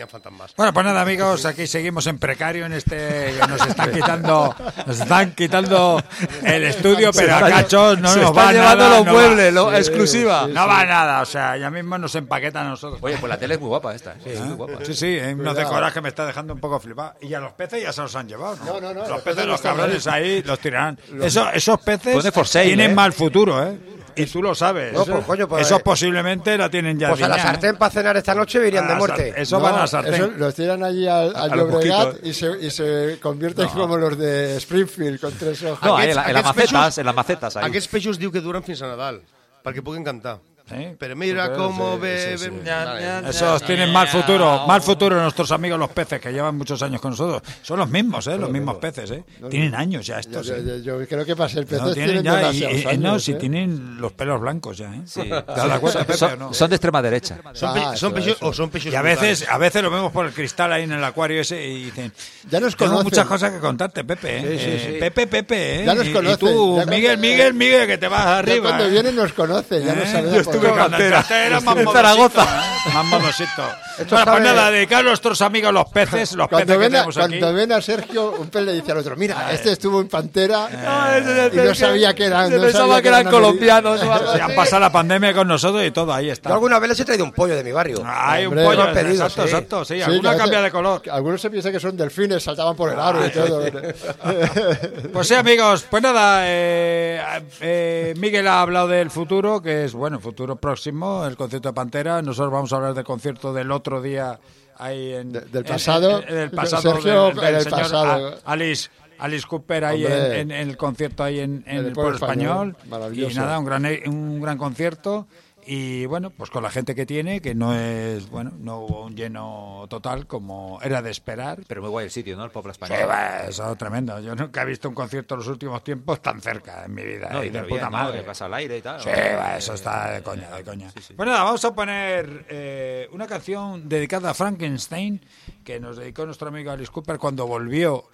Falten más. Bueno, pues nada, amigos, aquí seguimos en precario en este. Nos están quitando, nos están quitando el estudio, pero a cachos no se nos están va llevando nada. los no muebles, exclusiva. no va nada, o sea, ya mismo nos empaquetan a nosotros. Oye, pues la tele es muy guapa esta. ¿eh? Sí, muy guapa. Sí, sí, unos decorados que me está dejando un poco flipado. Y a los peces ya se los han llevado, ¿no? No, no, no, Los, peces, los cabrones ahí los tirarán. Eso- esos peces tienen ¿eh? mal futuro, ¿eh? Y tú lo sabes. No, Eso- pues, coño, pues, esos eh, posiblemente la tienen ya. Pues a la diñada, ¿eh? sartén para cenar esta noche irían A de muerte. sartén. Eso No, van a la sartén. eso los tiran allí al, al Llobregat y se, y se convierten como los de Springfield con tres ojos. No, ahí en, la- en las Aquests macetas, peixos- en las macetas. Ahí. Aquests peixos diu que duren fins a Nadal, perquè puguin cantar. Sí. Pero mira cómo sí, beben... sí, sí. Vale. Esos tienen mal futuro, mal futuro nuestros amigos los peces que llevan muchos años con nosotros. Son los mismos, ¿eh? Los mismos peces, ¿eh? Tienen años ya estos. yo- ¿eh? yo- yo creo que para ser peces No, tienen, tienen ya, y- y- años, no, si ¿eh? tienen los pelos blancos ya, ¿eh? Sí. ¿Te das cuenta, Son, Pepe, son- o no? son de extrema derecha. Son, pe- Ah, son o son Y a veces, a veces lo vemos por el cristal ahí en el acuario ese y dicen, Ya nos tengo conocen. muchas cosas que contarte, Pepe. ¿eh? Sí, sí, Eh, sí. Pepe, Pepe, ¿eh? Ya nos Y- y, conocen, tú, ya Miguel, Miguel, Miguel, que te vas Ya arriba. cuando ¿eh? vienen nos conocen, ya ¿Eh? no sabemos. Qué. cuando entraste, era más En Zaragoza. ¿eh? Más modosito. Esto Bueno, pues nada, dedicar a nuestros amigos los peces, los Cuando peces que ven, a, tenemos aquí. cuando ven a Sergio, un pez le dice al otro, mira, este estuvo en Pantera Eh. y no sabía que eran, Se no pensaba sabía que eran colombianos Se [LAUGHS] han pasado la pandemia con nosotros y todo, ahí está. Yo alguna vez les he traído un pollo de mi barrio. Hay un pollo, lo han pedido, exacto, sí. exacto, sí, Sí, que alguna cambia de color. que Algunos se piensan que son delfines, saltaban por el aro y todo. [LAUGHS] Pues sí, amigos, pues nada, eh, eh, Miguel ha hablado del futuro, que es, bueno, futuro próximo, el concierto de Pantera. Nosotros vamos a hablar del concierto del otro día ahí en... De- del pasado. en- en el pasado. Sergio, del- el señor pasado. A- Alice. Alice Cooper ahí en, el concierto ahí en, el pueblo español. Maravilloso. Y nada, un gran, un gran concierto. Y bueno, pues con la gente que tiene, que no es, bueno, no hubo un lleno total como era de esperar. Pero muy guay el sitio, ¿no? El Sí, español. va, eso tremendo. Yo nunca he visto un concierto en los últimos tiempos tan cerca en mi vida. No, y y de puta bien, ¿no? madre. Que pasa al aire y tal. Sí, va, eso está de coña, de coña. Pues nada, vamos a poner eh, una canción dedicada a Frankenstein que nos dedicó nuestro amigo Alice Cooper cuando volvió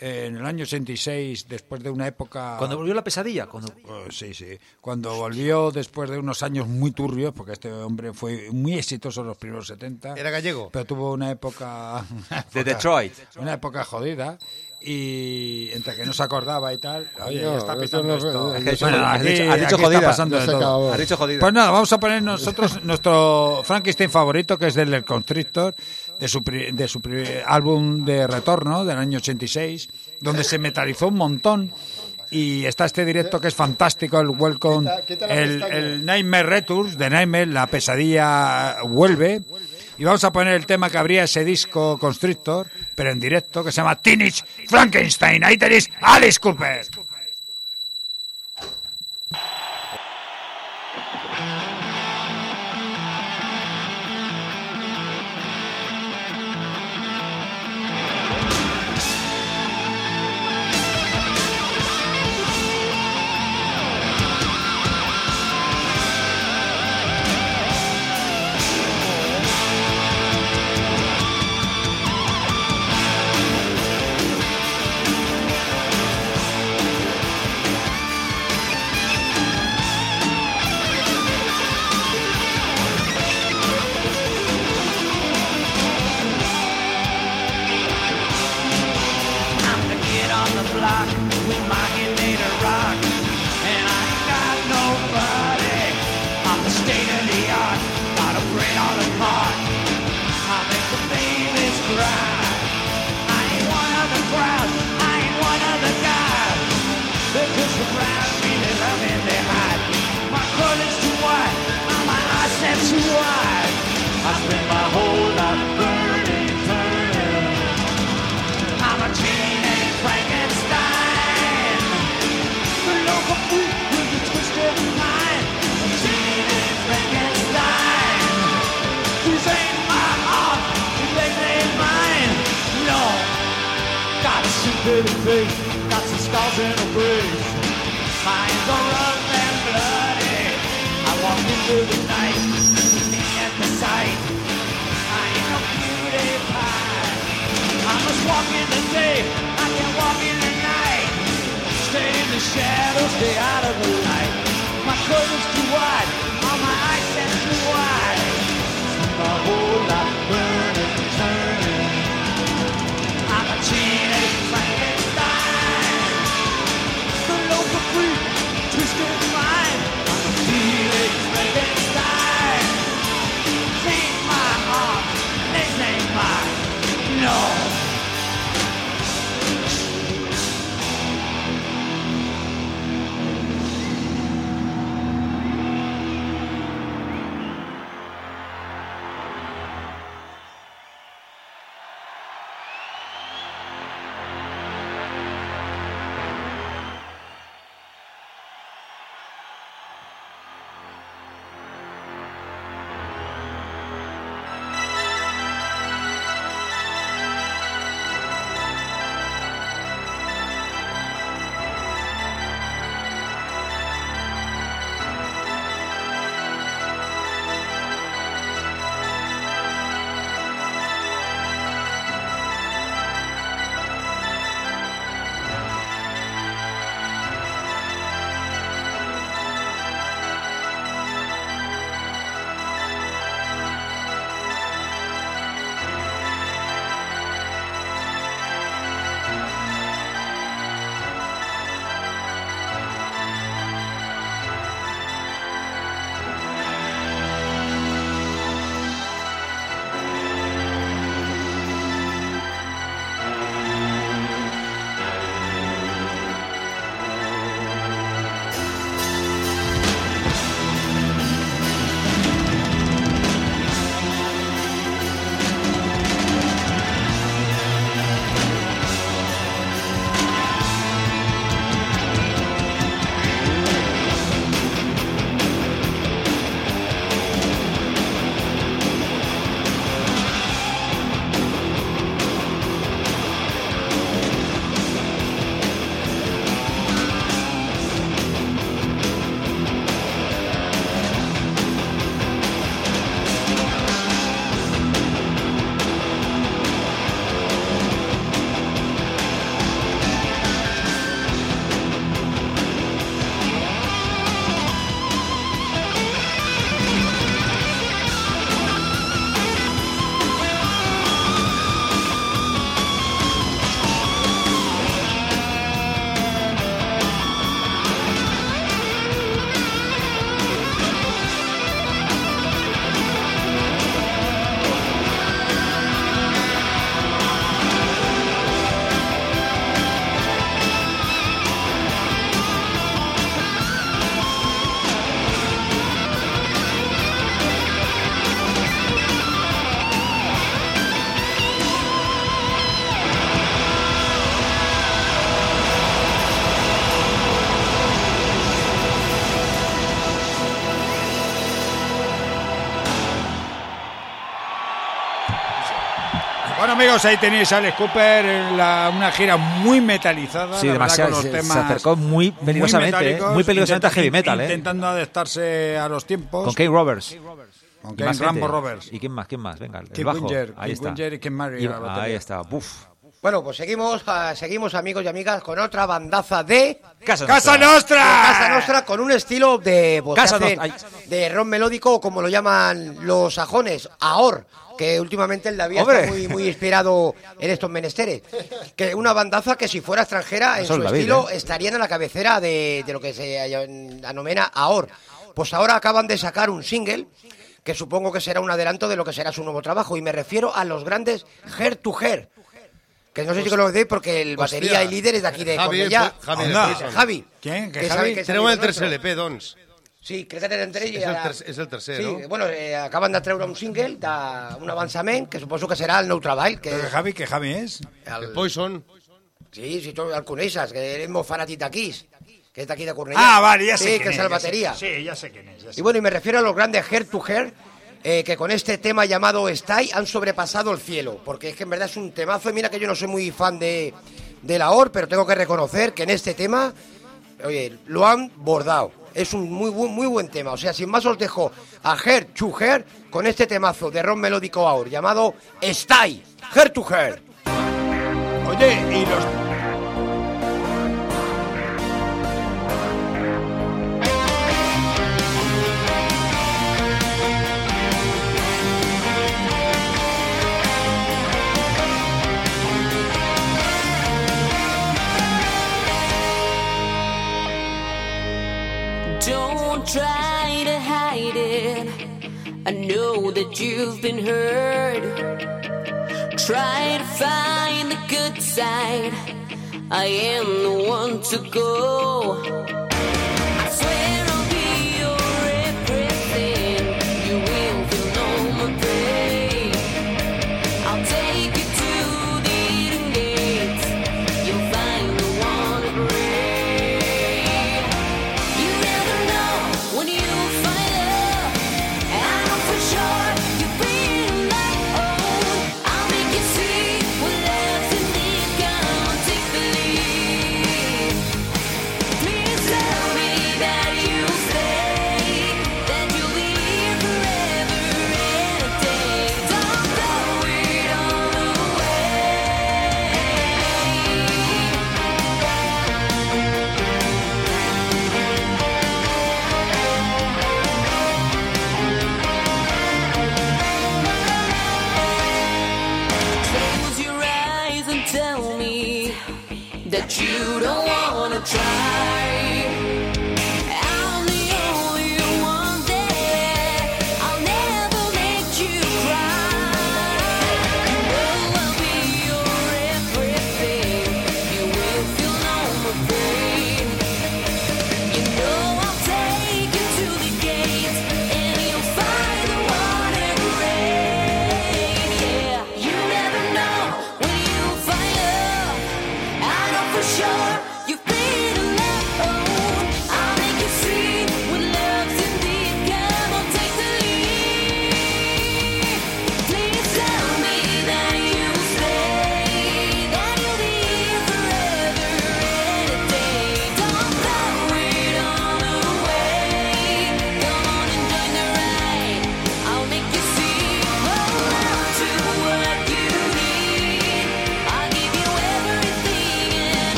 eh, en el año 86, después de una época... Cuando volvió la pesadilla, cuando... Oh, sí, sí. Cuando volvió después de unos años muy turbios, porque este hombre fue muy exitoso en los primeros 70. Era gallego. Pero tuvo una época... una [LAUGHS] De Detroit. Una época jodida. Y entre que no se acordaba y tal. Oye, No, ya está pitando no- esto. es que has Bueno, has aquí- dicho- has dicho aquí jodida. Está pasando Ya de se todo. acabó. Has dicho jodida. Pues nada, vamos a poner nosotros nuestro Frankenstein favorito, que es del El Constrictor, de su, pri- de su pri- álbum de retorno del año 86, donde se metalizó un montón. Y está este directo que es fantástico, el Welcome, el, el Nightmare Returns de Nightmare, la pesadilla vuelve. Y vamos a poner el tema que abría ese disco Constrictor, pero en directo, que se llama Teenage Frankenstein. Ahí tenéis Alice Cooper. Amigos, ahí tenéis a Alex Cooper en la- una gira muy metalizada. Sí, la verdad, demasiado. con los Se, se temas acercó muy peligrosamente, ¿eh? metálicos, muy peligrosamente a intenta- heavy metal, ¿eh? Intentando adaptarse a los tiempos. Con Kate Roberts. Con más Rambo. Roberts. ¿Y quién más? ¿Quién más? Venga, el bajo. Winger, ahí está. Winger y Ken Murray Y- a la batería. ahí está. Buf. Bueno, pues seguimos, ah, seguimos amigos y amigas con otra bandaza de Casa ¡Casa Nostra! de Casa Nostra con un estilo de pues, Casa hacen Nostra, de rock melódico como lo llaman los sajones, Ahor, que últimamente el David ¡Hombre! está muy, muy inspirado en estos menesteres. Que una bandaza que si fuera extranjera en Eso su es David, estilo ¿eh? estarían a la cabecera de, de lo que se anomena Ahor. Pues ahora acaban de sacar un single que supongo que será un adelanto de lo que será su nuevo trabajo y me refiero a los grandes Her to Her. Que no sé si lo conocéis porque el batería Hostia. y líder es de aquí de Javi, Anda. Prison. Javi. ¿Quién? ¿Que que Javi? sabe que es Tenemos el amigo nuestro. 3LP, doncs. Sí, crec que tenen tres i És el, ter és el tercer, Sí, no? bueno, eh, acaben de treure un single d'un avançament que suposo que serà el nou treball. Que Però que Javi, que Javi és? el... Poison. Sí, si tu el coneixes, que eres molt fanàtic d'aquí, que és d'aquí de Cornellà. Ah, vale, ya sé Sí, quién que es es, sé- batería. Sí, ya sé quién es. sé. Y bueno, y me refiero a los grandes Hair to Hair, eh, que con este tema llamado Stay han sobrepasado el cielo. Porque es que en verdad es un temazo. Y mira que yo no soy muy fan de, de la OR, pero tengo que reconocer que en este tema, oye, lo han bordado. Es un muy, muy buen tema. O sea, sin más os dejo a Hair to Hair con este temazo de rock melódico AOR llamado Stay. Hair to Hair. Oye, y los... I know that you've been hurt. Try to find the good side. I am the one to go.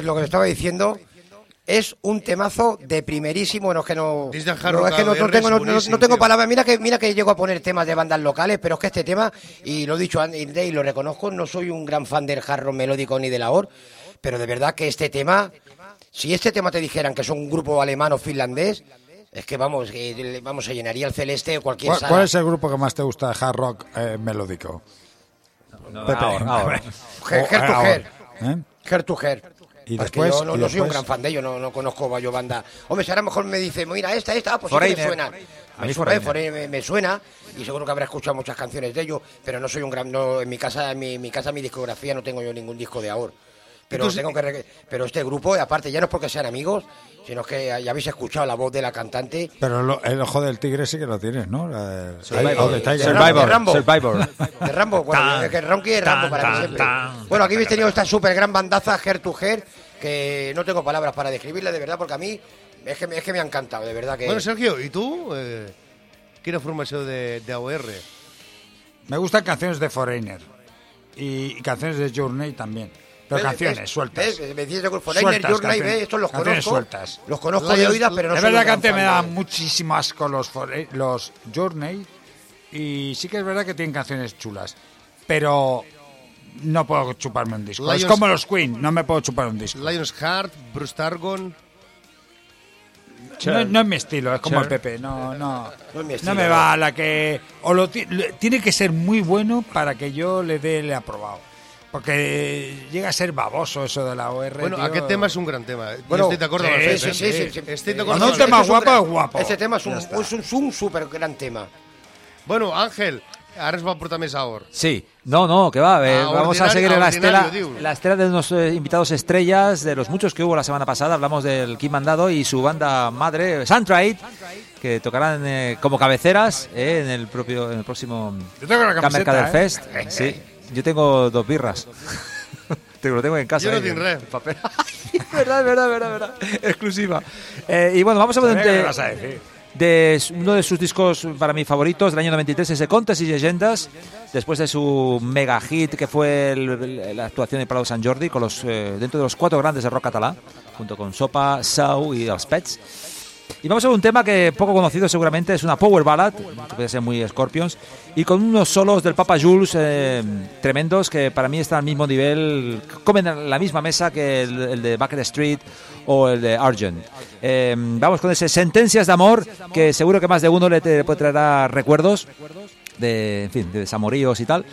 Pues lo que os estaba diciendo, es un temazo de primerísimo, no es que no, no, es que no, no tengo, no, no- no palabras. Mira que mira que llego a poner temas de bandas locales, pero es que este tema y lo he dicho antes y lo reconozco, no soy un gran fan del hard rock melódico ni de la OR, pero de verdad que este tema, si este tema te dijeran que son un grupo alemán o finlandés, es que vamos, vamos se llenaría el celeste o cualquier ¿Cuál, sala. cuál es el grupo que más te gusta de hard rock eh, melódico? Pepe. ahora, ahora. Her, Her to. Her. ¿Eh? Her to Her. Y Porque después, yo no, no soy un después- gran fan de ellos, no, no conozco yo banda. Hombre, si ahora mejor me dice, mira, esta, esta, pues sí que me Foreigner. suena. A mí suena, Foreigner. Foreigner me, me suena y seguro que habrá escuchado muchas canciones de ellos, pero no soy un gran... No, en mi casa, en mi, mi casa, mi discografía no tengo yo ningún disco de ahora. Pero Entonces- tengo que pero este grupo, aparte, ya no es porque sean amigos, sino que ya habéis escuchado la voz de la cantante. Pero lo- el ojo del tigre sí que lo tienes, ¿no? La- el- Survivor. de Tiger. Survivor. Survivor, Rambo. Survivor. De Rambo, bueno, es que Ronky es Rambo para mí siempre. Bueno, aquí habéis tenido esta súper gran bandaza, Her to Her, que no tengo palabras para describirla, de verdad, porque a mí es que, me- es que me ha encantado, de verdad que... Bueno, Sergio, ¿y tú? Eh, quina formació de, de AOR? Me gustan canciones de Foreigner y, y canciones de Journey también. Pero canciones ¿Ves? sueltas. ¿Ves? Me dices de Foreigner, Sueltas, Journey, canciones- ¿ves? Estos los canciones conozco. sueltas. Los conozco de oídas, pero no es verdad que antes me daban muchísimo asco los, Fore- los Journey y sí que es verdad que tienen canciones chulas, pero no puedo chuparme un disco. es como los Queen, no me puedo chupar un disco. Lions Heart, Bruce Targon... No, no es mi estilo, es como el Pepe, no, no, No es mi no estilo, me no. va a la que... O lo- tiene que ser muy bueno para que yo le dé el aprobado. Porque llega a ser baboso eso de la OR. Bueno, tío. aquest tema és un gran tema. Bueno, jo estic d'acord sí, Sí, sí, eh? sí, sí, sí. D'acord no tema. Este guapo, gran- es guapo. Este tema es un, es un, súper gran tema. Bueno, Àngel, ara ens va portar més a or. Sí, no, no, que va. eh, Ah, vamos a seguir en la estela, la estela de unos eh, invitados estrellas, de los muchos que hubo la semana pasada. Hablamos del Kim Mandado y su banda madre, Suntrade, que tocarán eh, como cabeceras eh, en el propio, en el próximo Yo tengo la camiseta, ¿eh? Fest. [LAUGHS] Sí, yo tengo dos birras. [LAUGHS] Te lo tengo en casa. Jo no eh, res. en papel. [LAUGHS] verdad, verdad, verdad, verdad. Exclusiva. Eh, y bueno, vamos a decir. de su- uno de sus discos para mí favoritos del año 93 es Contes y Leyendas después de su mega hit que fue el- el- la actuación de Palau Sant Jordi con los, eh, dentro de los cuatro grandes de rock catalá junto con Sopa, Sau y Els Pets y vamos a ver un tema que poco conocido seguramente es una power ballad que puede ser muy Scorpions y con unos solos del Papa Jules eh, tremendos que para mí están al mismo nivel comen en la misma mesa que el, el de Bucket Street o el de Argent Eh, vamos con ese Sentencias de Amor que seguro que más de uno le, te- puede traer recuerdos de, en fin, de desamoríos y tal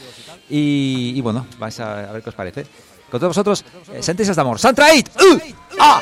y, y bueno, vais a, a ver qué os parece con todos vosotros, eh, Sentencias de Amor Santraid ¡Uh! ¡Ah!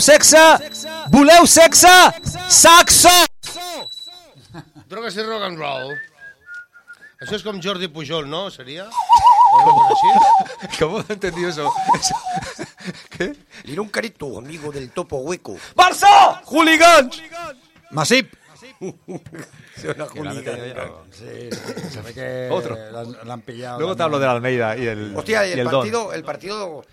Voleu sexe? Voleu sexe? Saxo! Drogas i rock and roll. Això és com Jordi Pujol, no? Seria? ¿Cómo he entendido eso? ¿Qué? Era un carito, amigo del topo hueco. ¡Barça! ¡Hooligans! Masip. [LAUGHS] Hooligan. Sí, [LAUGHS] se ve que Otro. la han- la han pillado. Luego te hablo del Almeida y el, Hostia, y el, el Don. partido, el partido,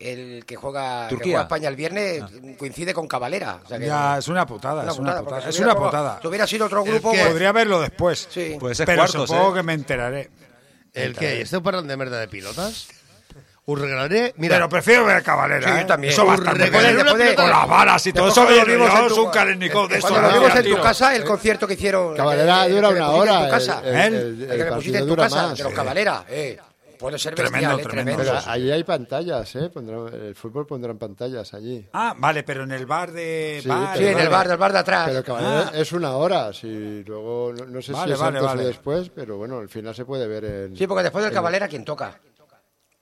el que juega, que Turquía. juega España el viernes coincide con Cabalera. O sea que- Ya, es una putada, es una putada, putada. Es si una hubiera- putada. si hubiera sido otro ¿El grupo, qué? pues- Podría verlo después. Sí. Puede ser Pero cuartos, supongo ¿eh? que me enteraré. El què? Esteu parlant de merda de pilotes? Us regalaré... Mira, Pero prefiero ver Cabalera. Sí, yo ¿eh? también. Eso a Os Después de- Con las balas y todo eso. cuando Yo vimos en tu- un calennicov de. Cuando lo ¿no? vimos en tu casa, el concierto que hicieron. Cabalera que- dura una hora. En tu casa. el- ¿Eh? que me pusiste partido en tu dura casa, más. de los Cabalera. Eh, puede ser Tremendo, bestial, eh, tremendo. tremendo. Pero allí hay pantallas, ¿eh? Pondrán- el fútbol pondrán pantallas allí. Ah, vale, pero en el bar de... Sí, bar, Sí, en el bar, del bar de atrás. Pero Caballero Ah. es una hora. Si luego, no, no sé Vale, si es vale, antes vale. o después, pero bueno, al final se puede ver en. Sí, porque después del Cabalera, ¿quién toca?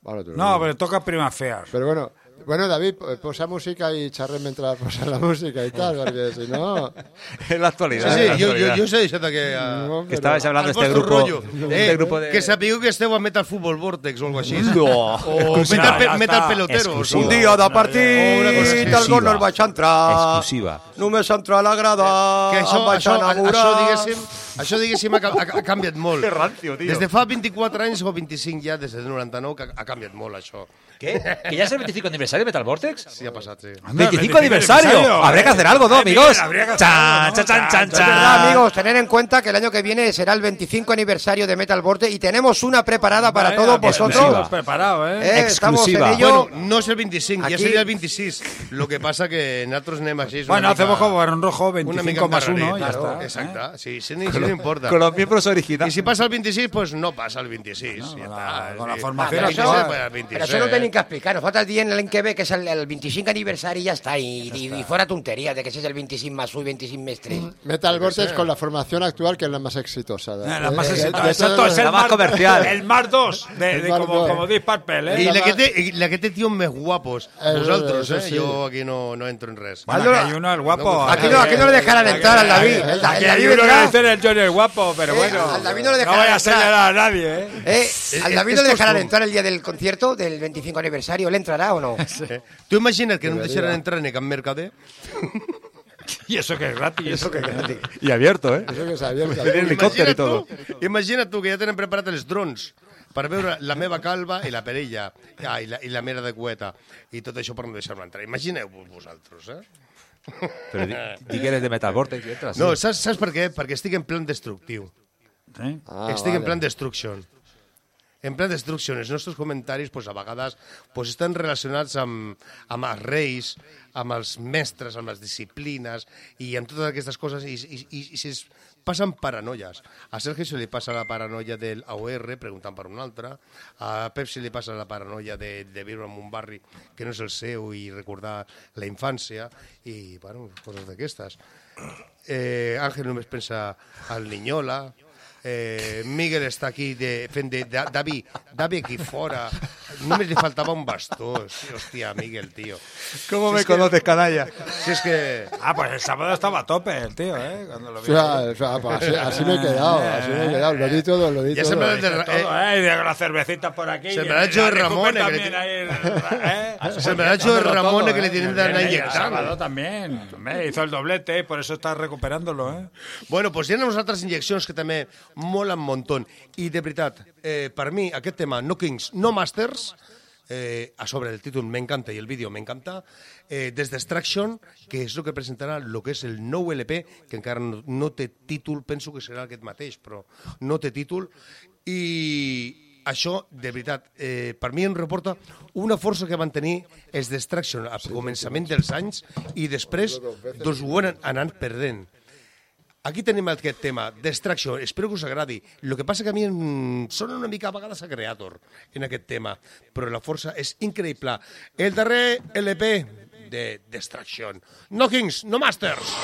Bueno, No, pero toca primas feas. Pero bueno, bueno, David, po- posa música y charre mientras posa la música y tal, porque si no. [LAUGHS] En la Sí, actualidad. sí, en la jo, actualidad. jo s'he deixat que... Uh, no, Que pero- estabais hablando de este grupo, rotllo. de Eh, este grupo de... Que sapigueu que esteu a Metal Football Vortex o algo així. No. O [LAUGHS] Exclusiva, Metal, pe metal. Exclusiva. Un dia de partit, el gol no el vaig entrar. Exclusiva. Només entra a la grada, que això, em vaig això, enamorar. això, diguéssim, això diguéssim ha, ha, ha canviat molt. Que rancio, tío. Des de fa 24 anys o 25 ja, des del 99, que ha, ha canviat molt això. ¿Qué? ¿Que ya es el 25 aniversario de Metal Vortex? Sí, ha passat, sí. Anda, 25 aniversario. Habría que hacer algo, ¿no, amigos? Habría que hacer Chan, algo, ¿no? chan, chan, chan, Es verdad, amigos, tener en cuenta que el año que viene será el 25 aniversario de Metal Vortex y tenemos una preparada para Vaya, todos vosotros. estamos preparados, ¿eh? Eh, estamos en ello. Bueno, no és el 25, ja Aquí- seria el 26. Lo que passa que anem així... una Bueno, mica- hacemos como Barón Rojo, una 25 mica más 1 y ya endarrerit, está. ¿eh? Sí, no importa. Con los miembros originales. si passa el 26, pues no passa el 26. No, està. la- con la Sí. formación Pero. 26, pues, el 26. Pero eso no tienen que explicar, nos falta el día en el que ve que es el, el 25 aniversario y ya está. Y, y- y fuera tontería de que ese es el 25 más 1 y 25 más 3. Metal Vortex con la formación actual, que es la más exitosa. Eh, La más de- exitosa. de Exacto, es el la más comercial. El Mar 2, de, El de Mar como, 2. como Deep Purple, ¿eh? la que, té, i la que té tios més guapos. Eh, eso eh? sí. Jo aquí no, no entro en res. Bueno, Hazlo- aquí hay uno, el guapo. Aquí no- aquí no le dejarán entrar al David. El, David el Johnny el guapo, pero Eh, bueno. al David no le dejarán voy a entrar. señalar a nadie, ¿eh? Eh, al David no es le dejarán entrar el día del concierto del 25 aniversario. ¿Le entrará o no? [LAUGHS] Eh? Tu imagina't que no Debería. deixaran entrar ni cap mercader? [LAUGHS] Y eso que es gratis. Eso que gratis. Y abierto, ¿eh? Eso que se abierta. [LAUGHS] Tiene i Imagina't todo. tu, imagina't tu que ja tenen preparat els drons per veure la meva calva i la perella ah, i, la, i la mera de cueta i tot això per no deixar-me entrar. Imagineu-vos vosaltres, eh? Pero di, [LAUGHS] di que eres de Metal Vortex y entras. No, sí. saps, saps per què? Perquè estic en plan destructiu. ¿Eh? Ah, estic en vale. plan destruction. En plan destruction, els nostres comentaris pues, a vegades pues, estan relacionats amb, amb els reis, amb els mestres, amb les disciplines i amb totes aquestes coses i, i, i, i si es passen paranoies. A Sergio se li passa la paranoia del AOR, preguntant per un altre, a Pep se li passa la paranoia de, de viure en un barri que no és el seu i recordar la infància i, bueno, coses d'aquestes. Eh, Àngel només pensa al Niñola, eh, Miguel està aquí de, fent de, de Davi, Davi aquí fora. Només li faltava un bastó. Sí, hòstia, Miguel, tío. ¿Cómo Si me es que- conoces, canalla? Si es que... Ah, pues el sábado estaba a tope el tío, ¿eh? Cuando lo O vi. sea, o sea, pues así, así me he quedado, así me he quedado. Lo di todo, lo di Ya todo. se me ha de- Todo, ¿eh? Y de las cervecitas por aquí. Se me ha el- hecho de Ramón, también ¿eh? Se me ha hecho de Dándolo Ramón que le ¿eh? tienen El viernes y el también. Hombre, hizo el doblete, por eso está recuperándolo, ¿eh? Bueno, doncs hi ha unes altres injeccions que també molen un muntó. I de veritat, eh, per mi aquest tema, no Kings, no Masters, eh, a sobre el títol m'encanta i el vídeo m'encanta, eh, des d'Extraction, que és el que presentarà el que és el nou LP, que encara no, no té títol, penso que serà aquest mateix, però no té títol, i això, de veritat, eh, per mi em reporta una força que van tenir els d'Extraction al començament dels anys i després doncs, ho han anat perdent. Aquí tenim aquest tema, Destruction, espero que us agradi. El que passa que a mi em sona una mica a vegades a Creator en aquest tema, però la força és increïble. El darrer LP de Destruction. No Kings, no Masters.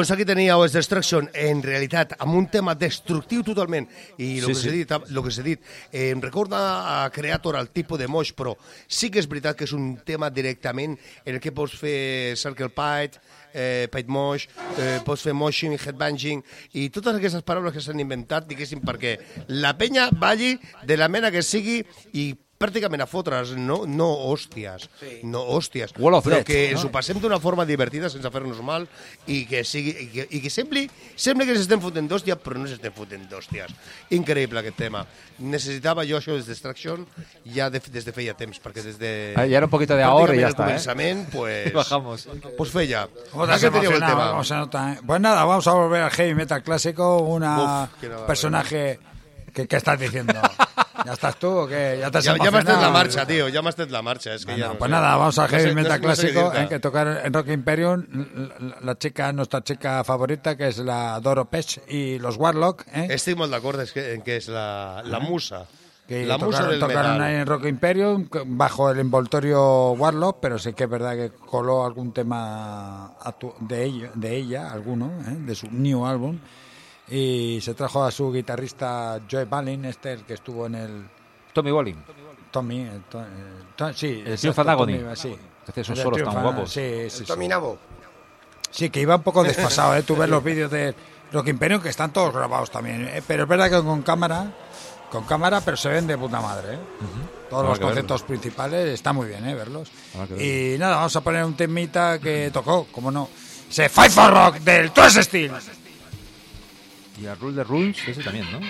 Doncs aquí teníeu els Destruction, en realitat, amb un tema destructiu totalment. I el Sí, que sí. s'ha dit, lo que dit eh, em recorda a Creator, al tipus de moix, però sí que és veritat que és un tema directament en el que pots fer circle pite, eh, pite moix, eh, pots fer moshing, headbanging, i totes aquestes paraules que s'han inventat, diguéssim, perquè la penya balli de la mena que sigui i pràcticament a fotre's, no, no hòsties, sí. no hòsties, Wall of però Death, que no? ens ho passem d'una forma divertida sense fer-nos mal i que, sigui, i que, i que sembli, sembli que s'estem fotent d'hòstia, però no s'estem fotent d'hòsties. Increïble aquest tema. Necessitava jo això des Distraction ja de, des de feia temps, perquè des de... Ah, ya era un poquito de ahorro y ya pràcticament está, al ¿eh? començament, [LAUGHS] pues, Bajamos. pues feia. Joder, Ah, se que teníeu el tema. vamos, se nota, ¿eh? Pues nada, vamos a volver al heavy metal clásico. Una Uf, personaje. ¿Qué, qué estás diciendo? [LAUGHS] ¿Ya estás tú o qué? ¿Ya te has tret emocionado? la ja m'has tret la marxa. És que No, no pues sé. nada, vamos al No heavy metal no sé- sé clásico en que tocar en Rock Imperium la, la chica, nuestra chica favorita, que es la Doro Pesch y los Warlock, ¿eh? Estic molt d'acord és que, en que és la, la musa. que la musa tocaron, del tocaron metal. ahí en Rock Imperium bajo el envoltorio Warlock, pero sí que es verdad que coló algún tema de, ello, de ella, alguno, ¿eh? de su new álbum, y se trajo a su guitarrista Joe Balin, este el que estuvo en el Tommy Bolin. Tommy, el to- to- sí, El Agony. Tommy, sí. Hace esos solos tan guapos. Sí, sí, sí. Tommy Nabo. Sí, que iba un poco desfasado, ¿eh? Tú ves los vídeos de Rock Imperium que están todos grabados también, ¿eh? Pero es verdad que con cámara, con cámara, pero se ven de puta madre, ¿eh? Todos Habrá los conceptos principales está muy bien, ¿eh? Verlos. Y nada, vamos a poner un temita que tocó, como no, se Fight for Rock del Trust Steel. Y a Rule the Rules, ese también, ¿no?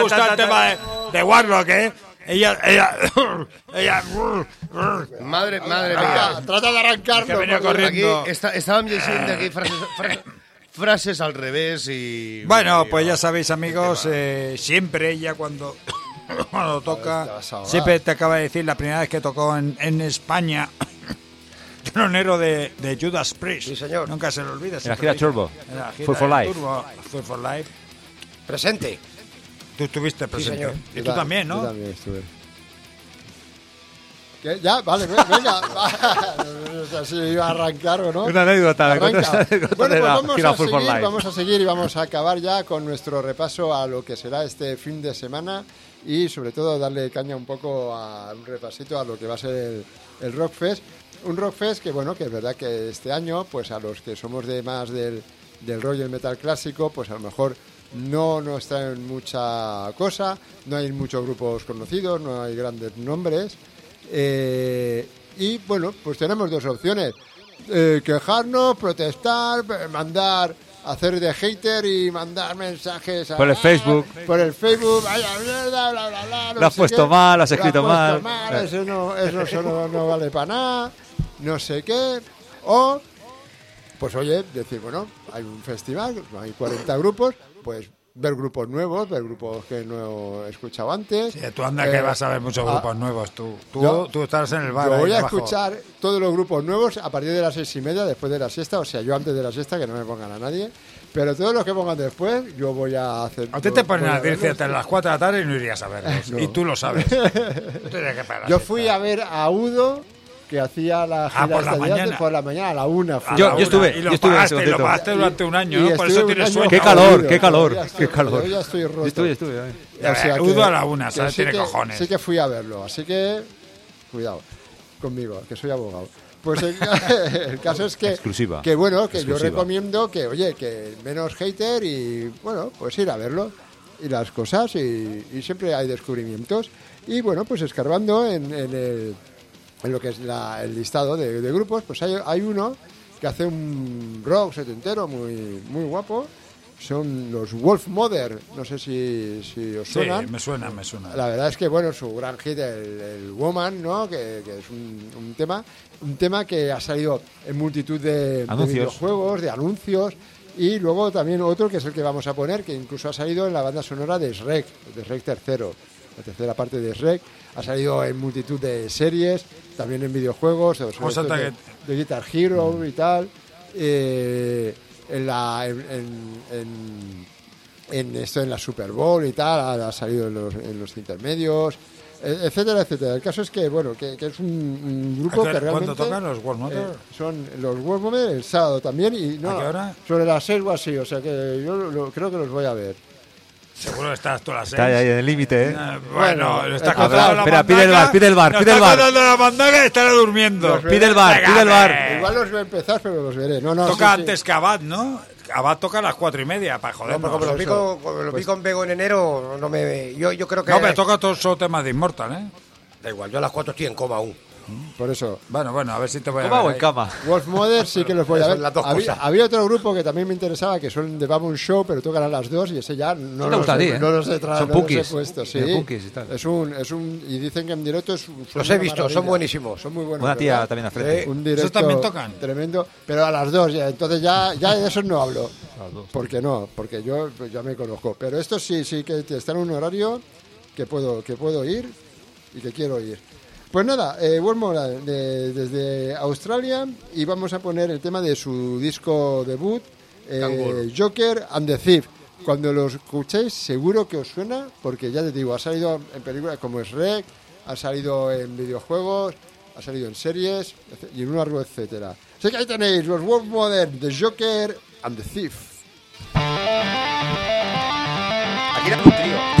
Ha gustado el tema de, de Warlock, eh? ella, ella, [COUGHS] ella, Madre, madre mía. trata de arrancarlo. que venía porque- corriendo. Aquí está, estaban diciendo aquí frases, frases, frases al revés y... Bueno, y- pues ya sabéis, amigos, eh, siempre ella cuando, [COUGHS] cuando toca, siempre te acaba de decir la primera vez que tocó en, en España, [COUGHS] tronero de, de Judas Priest. Sí, señor. Nunca se lo olvida. En la gira Full for Life. Turbo, Full for Life. Presente. Tú estuviste presente. Y Yo tú ta- también, Yo ¿no? también estuve. ¿Qué? Ya, vale, ve- venga. no sé si iba a arrancar o no. Una anécdota, me Arranca. cuentas una anécdota Bueno, pues vamos a, seguir, vamos a seguir y vamos a acabar ya con nuestro repaso a lo que será este fin de semana y sobre todo darle caña un poco a un repasito a lo que va a ser el, el Rockfest. Un Rockfest que, bueno, que es verdad que este año, pues a los que somos de más del, del rollo del metal clásico, pues a lo mejor no nos traen mucha cosa, no hay muchos grupos conocidos, no hay grandes nombres. Eh, y bueno, pues tenemos dos opciones. Eh, quejarnos, protestar, eh, mandar, hacer de hater y mandar mensajes a- Por el Facebook. Por el Facebook, vaya mierda, bla, bla, bla. no Lo has puesto qué. mal, has Lo escrito puesto mal. Eh. Eso, no, eso, eso no, no vale para nada, no sé qué. O, pues oye, decir, bueno, hay un festival, hay 40 grupos, pues ver grupos nuevos, ver grupos que no he escuchado antes. Sí, tú anda Eh, que vas a ver muchos ah, grupos nuevos. Tú, tú, yo- tú estás en el bar. Yo voy a abajo. escuchar todos los grupos nuevos a partir de las seis y media, después de la siesta, o sea, yo antes de la siesta, que no me pongan a nadie. Pero todos los que pongan después, yo voy a hacer. A ti te ponen a verlos. decirte a las 4 de la tarde y no irías a verlos. [LAUGHS] No. Y tú lo sabes. [LAUGHS] Tú que. Yo fui a ver a Udo, que hacía la gira Ah, por la mañana. por la mañana, a la una. fui. A Yo- la yo una. estuve, Y yo lo estuve en ese pagaste, lo pagaste durante un año, Y ¿no? Por eso tienes sueño. Qué calor, qué calor, estoy- qué calor. Yo ya estoy roto. Yo estuve, yo estuve. eh. O sea Eh, Udo que- a la una, que ¿sabes? sí Tiene que- cojones. Sí que fui a verlo, así que cuidado conmigo, que soy abogado. Pues el, [LAUGHS] el caso es que, Exclusiva. que bueno, que Exclusiva. yo recomiendo que, oye, que menos hater y, bueno, pues ir a verlo y las cosas y, y siempre hay descubrimientos. Y bueno, pues escarbando en, en el, en lo que es la- el listado de, de grupos, pues hay, hay uno que hace un rock setentero muy, muy guapo. Son los Wolf Mother, no sé si, si os Sí, suenan. me suena, me suena. La verdad es que, bueno, su gran hit, el, el Woman, ¿no? Que, que es un, un tema un tema que ha salido en multitud de, de videojuegos, de anuncios, y luego también otro que es el que vamos a poner, que incluso ha salido en la banda sonora de Shrek, de Shrek tercero, la tercera parte de Shrek, ha salido en multitud de series, también en videojuegos, de, de, Guitar Hero y tal, eh, en la... en- en- en- esto en la Super Bowl y tal, ha, ha salido en los, en los intermedios, e- etcétera, etcétera. El caso es que, bueno, que, que es un, un grupo ¿A qué- que realmente... ¿Cuándo tocan los World eh, son los World Mother el sábado también y no, ¿A qué hora? sobre las 6 o así, o sea que yo lo- creo que los voy a ver. Seguro que estás tú a las Está ahí, seis. ahí en el límite, ¿eh? Eh, Bueno, le está contando la espera, pide el bar, pide el bar, pide el está bar. contando la mandaca y estará durmiendo. Pide el bar, pide el bar. Igual los voy a empezar, pero los veré. No, no, Toca sí, sí. antes que Abad, ¿no? Abad toca a las cuatro y media, para No, joder. pero como lo con, como lo con Bego en enero, no me, yo, yo creo que... No, pero toca todos esos temas de Immortal, ¿eh? Da igual, yo a las 4 estoy en coma aún. Por eso. Bueno, bueno, a ver si te voy a ¿Cómo ver o en ahí. cama? Wolf Mother sí que los voy a [LAUGHS] ver. las dos había, cosas. había otro grupo que también me interesaba, que son de Baboon Show, pero tocan a las dos y ese ya no, te los, gusta a ti, he, ¿eh? no los he tra- Son no los he puesto. Sí. Y tal. Es un, es un, y dicen que en directo es un- son Los he visto, son buenísimos. Son muy buenos. Una tía ¿verdad? también al frente. Un directo ¿Esos también tocan? Tremendo, pero a las dos, ya, entonces ya, ya de esos no hablo. [LAUGHS] Porque no, porque yo pues, ya me conozco. Pero estos sí, sí que están en un horario que puedo, que puedo ir y que quiero ir. Pues nada, eh, World de- desde Australia y vamos a poner el tema de su disco debut, eh, Joker and the Thief. Cuando lo escuchéis seguro que os suena, porque ya te digo, ha salido en películas como Shrek, ha salido en videojuegos, ha salido en series y en un largo etcétera. Así que ahí tenéis los World Modern, The Joker and the Thief. Aquí era un trío.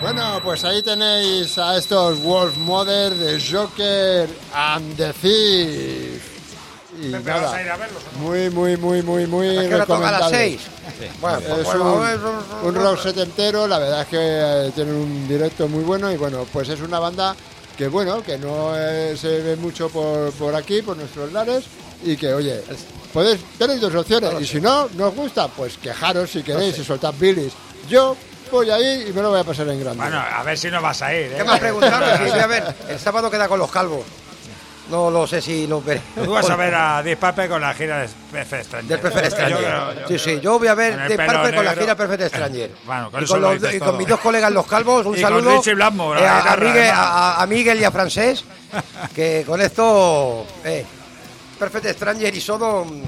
Bueno, pues ahí tenéis a estos Wolf Mother de Joker and the Thief. Y nada, vas a ir a verlos, ¿o no? muy, muy, muy, muy, muy ¿A qué hora toca? ¿A las recomendable. seis? Bueno, pues es bueno, un, es un- un rock setentero, la verdad es que eh, tienen un directo muy bueno y bueno, pues es una banda que bueno, que no eh, se ve mucho por, por aquí, por nuestros lares y que oye, podéis, tenéis dos opciones y si no, no os gusta, pues quejaros si queréis y soltad bilis. Yo voy ahí y me lo voy a pasar en grande. Bueno, a ver si no vas a ir. ¿eh? ¿Qué me has preguntado? [LAUGHS] A ver. El sábado queda con los calvos. No lo sé si los veré. Tú vas a ver a Dispape con la gira de Perfect Stranger. Del Perfect Yo Stranger. creo- yo sí, sí, yo voy a ver con Parpe con la gira Perfect Stranger. [LAUGHS] Bueno, con y con, lo los- y con mis dos colegas los calvos, un Y con saludo Richie Blackmore, eh, a, a Miguel, a, a Miguel y a Francés, [LAUGHS] que con esto, eh, Perfect Stranger y Sodom.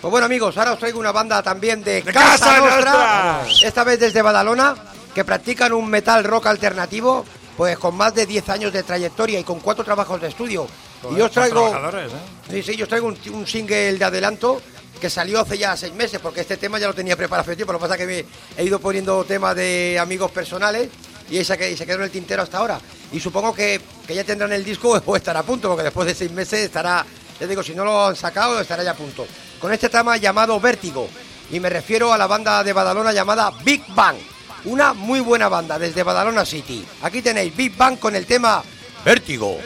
Pues bueno amigos, ahora os traigo una banda también de, ¡De Casa Nostra, Nostra! esta vez desde Badalona, que practican un metal rock alternativo, pues con más de 10 años de trayectoria y con cuatro trabajos de estudio. y yo os traigo... ¿eh? Sí, sí, yo os traigo un, un single de adelanto que salió hace ya seis meses, porque este tema ya lo tenía preparado hace tiempo. Lo que pasa es que me he ido poniendo temas de amigos personales y ese que y se quedó en el tintero hasta ahora. Y supongo que, que ya tendrán el disco [LAUGHS] o estará a punto, porque después de seis meses estará, ya digo, si no lo han sacado, estará ya a punto. Con este tema llamado Vértigo. Y me refiero a la banda de Badalona llamada Big Bang. Una muy buena banda desde Badalona City. Aquí tenéis Big Bang con el tema Vértigo.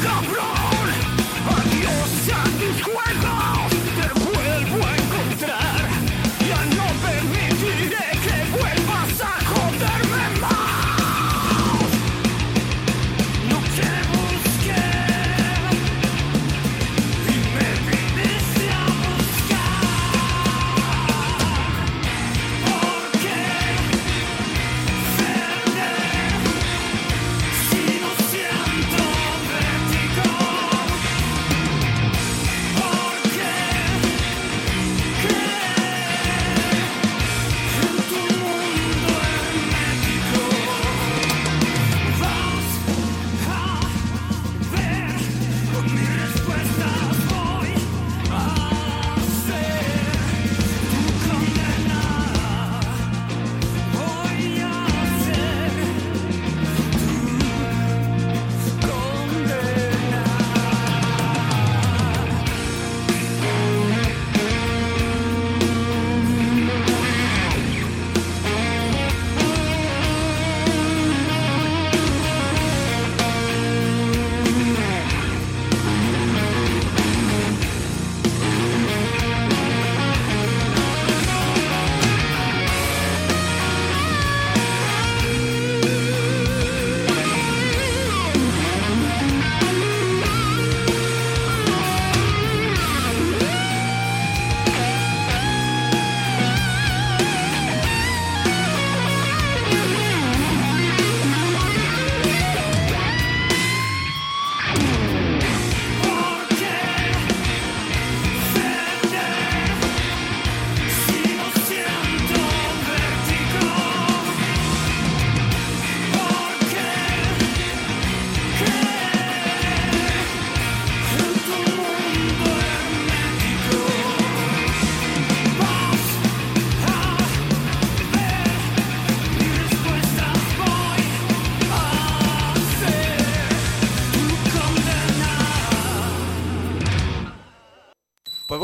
Seas tan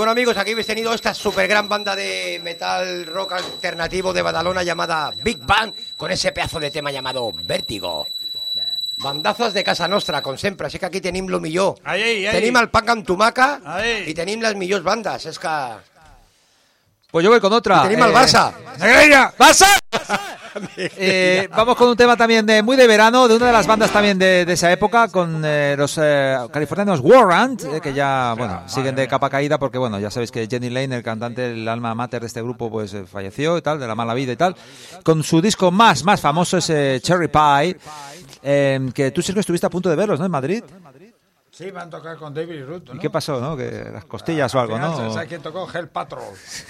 bueno amigos, aquí habéis tenido esta super gran banda de metal rock alternativo de Badalona llamada Big Bang con ese pedazo de tema llamado Vértigo. Bandazas de casa nostra, com sempre. Així que aquí tenim lo millor. Ai, ai, ai. Tenim el pan amb tomaca Ai. i tenim les millors bandes. És que... Pues yo voy con otra. I tenim el Eh, Barça. ¡Negreira! ¡Barça! Eh, [LAUGHS] vamos con un tema también de muy de verano, de una de las bandas también de, de esa época, con eh, los eh, californianos Warrant, eh, que ya, bueno, siguen de capa caída porque, bueno, ya sabéis que Jenny Lane, el cantante, el alma mater de este grupo, pues eh, falleció y tal, de la mala vida y tal. Con su disco más, más famoso, ese Cherry Pie, que tú, Sergio, estuviste a punto de verlos, ¿no? En Madrid. Sí, van a tocar con David Ruth, ¿no? ¿Y qué pasó, no? Que las costillas o Al algo, ¿no? ¿Sabes quién tocó? Hell Patrol.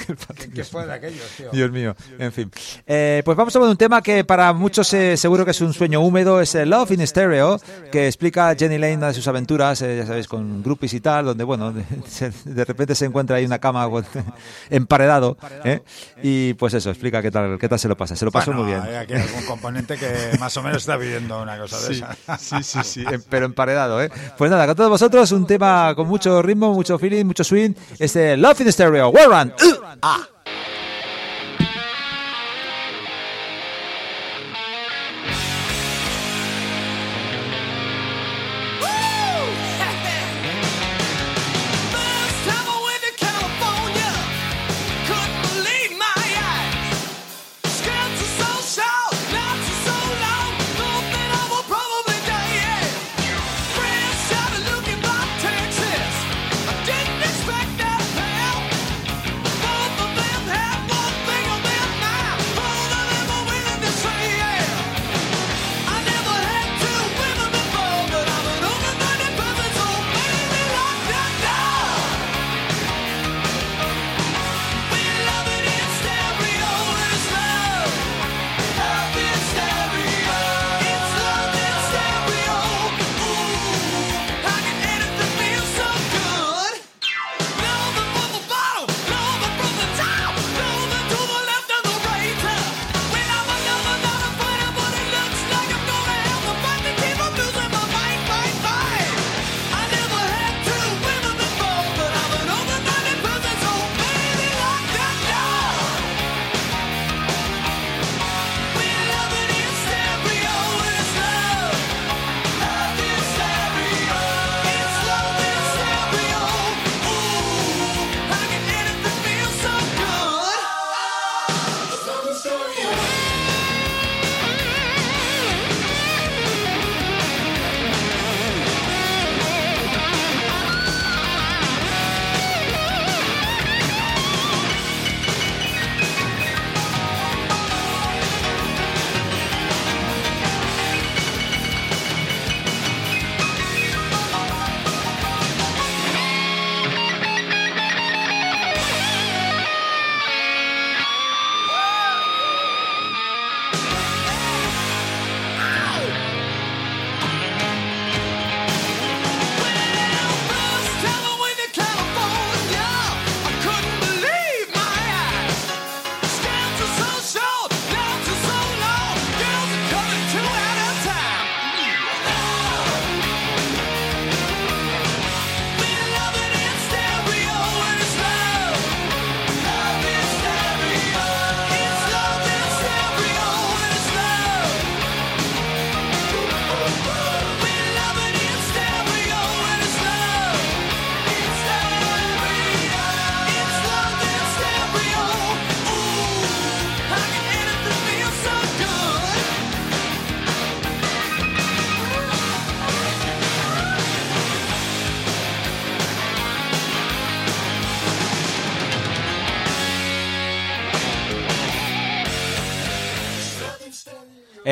[LAUGHS] ¿Qué, qué fue de aquellos, tío? Dios mío, en fin. Eh, pues vamos a ver un tema que para muchos eh, seguro que es un sueño húmedo, es el Love in Stereo, que explica Jenny Lane una de sus aventuras, eh, ya sabéis, con groupies y tal, donde, bueno, [LAUGHS] de, repente se encuentra ahí una cama con- [LAUGHS] emparedado, ¿eh? y pues eso, explica qué tal, qué tal se lo pasa. Se lo pasó Bueno, muy bien. Hay aquí algún componente que más o menos está viviendo una cosa de Sí, esa. sí, sí, sí, pero emparedado, ¿eh? Pues nada, todos vosotros, un tema con mucho ritmo, mucho feeling, mucho swing, este Love in Stereo, Warren. Ah.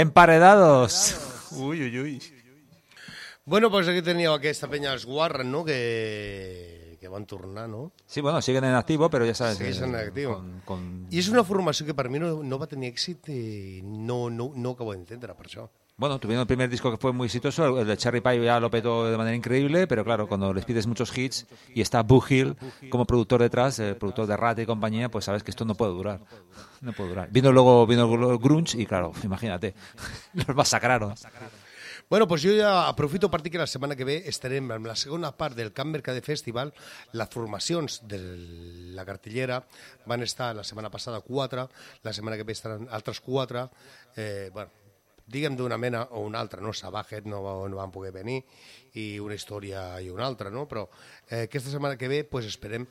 Emparedados. Uy, uy, uy. Bueno, pues aquí teníeu aquesta penya els Warren, no?, que, que van tornar, no? Sí, bueno, siguen en activo, pero ya sabes. Eh, en actiu. con- con- I és una formació que per mi no, no va tenir èxit i no, no, no acabo d'entendre, per això. Bueno, tuvieron el primer disco que fue muy exitoso, el de Cherry Pie ya lo petó de manera increíble, pero claro, cuando les pides muchos hits y está Boo Hill como productor detrás, eh, productor de Rat y compañía, pues sabes que esto no puede durar. No puede durar. Vino luego vino el grunge y claro, imagínate, [LAUGHS] los masacraron. Bueno, doncs jo ja aprofito per dir que la setmana que ve estarem amb la segona part del Camp Mercader Festival. Les formacions de la cartellera van estar la setmana passada quatre, la setmana que ve estaran altres quatre. Eh, bueno, diguem d'una mena o una altra, no? Sabajet no, no van poder venir i una història i una altra, no? Però eh, aquesta setmana que ve pues, esperem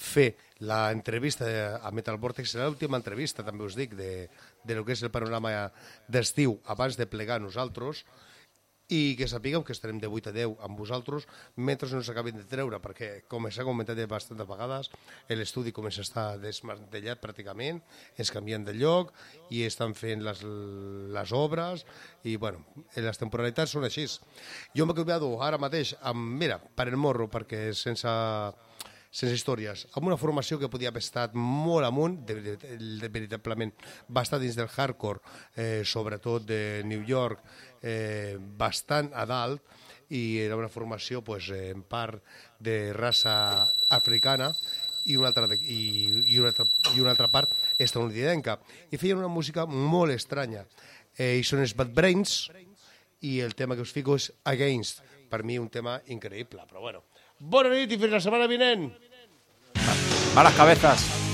fer l'entrevista de- a Metal Vortex, serà l'última entrevista, també us dic, de, de lo que és el panorama d'estiu abans de plegar nosaltres, i que sapigueu que estarem de 8 a 10 amb vosaltres mentre no s'acabin de treure, perquè, com s'ha comentat bastantes vegades, l'estudi a estar desmantellat pràcticament, es canvien de lloc i estan fent les, les obres i, bueno, les temporalitats són així. Jo m'he canviat ara mateix amb, mira, per el morro, perquè sense sense històries, amb una formació que podia haver estat molt amunt, de, de, de, veritablement va estar dins del hardcore, eh, sobretot de New York, eh, bastant a dalt, i era una formació pues, en part de raça africana i una altra, i, i, una altra, i una altra part estadounidenca. I feien una música molt estranya. Eh, I són els Bad Brains, i el tema que us fico és Against. Per mi un tema increïble, però bueno. Bona nit i fins la setmana vinent! Malas cabezas.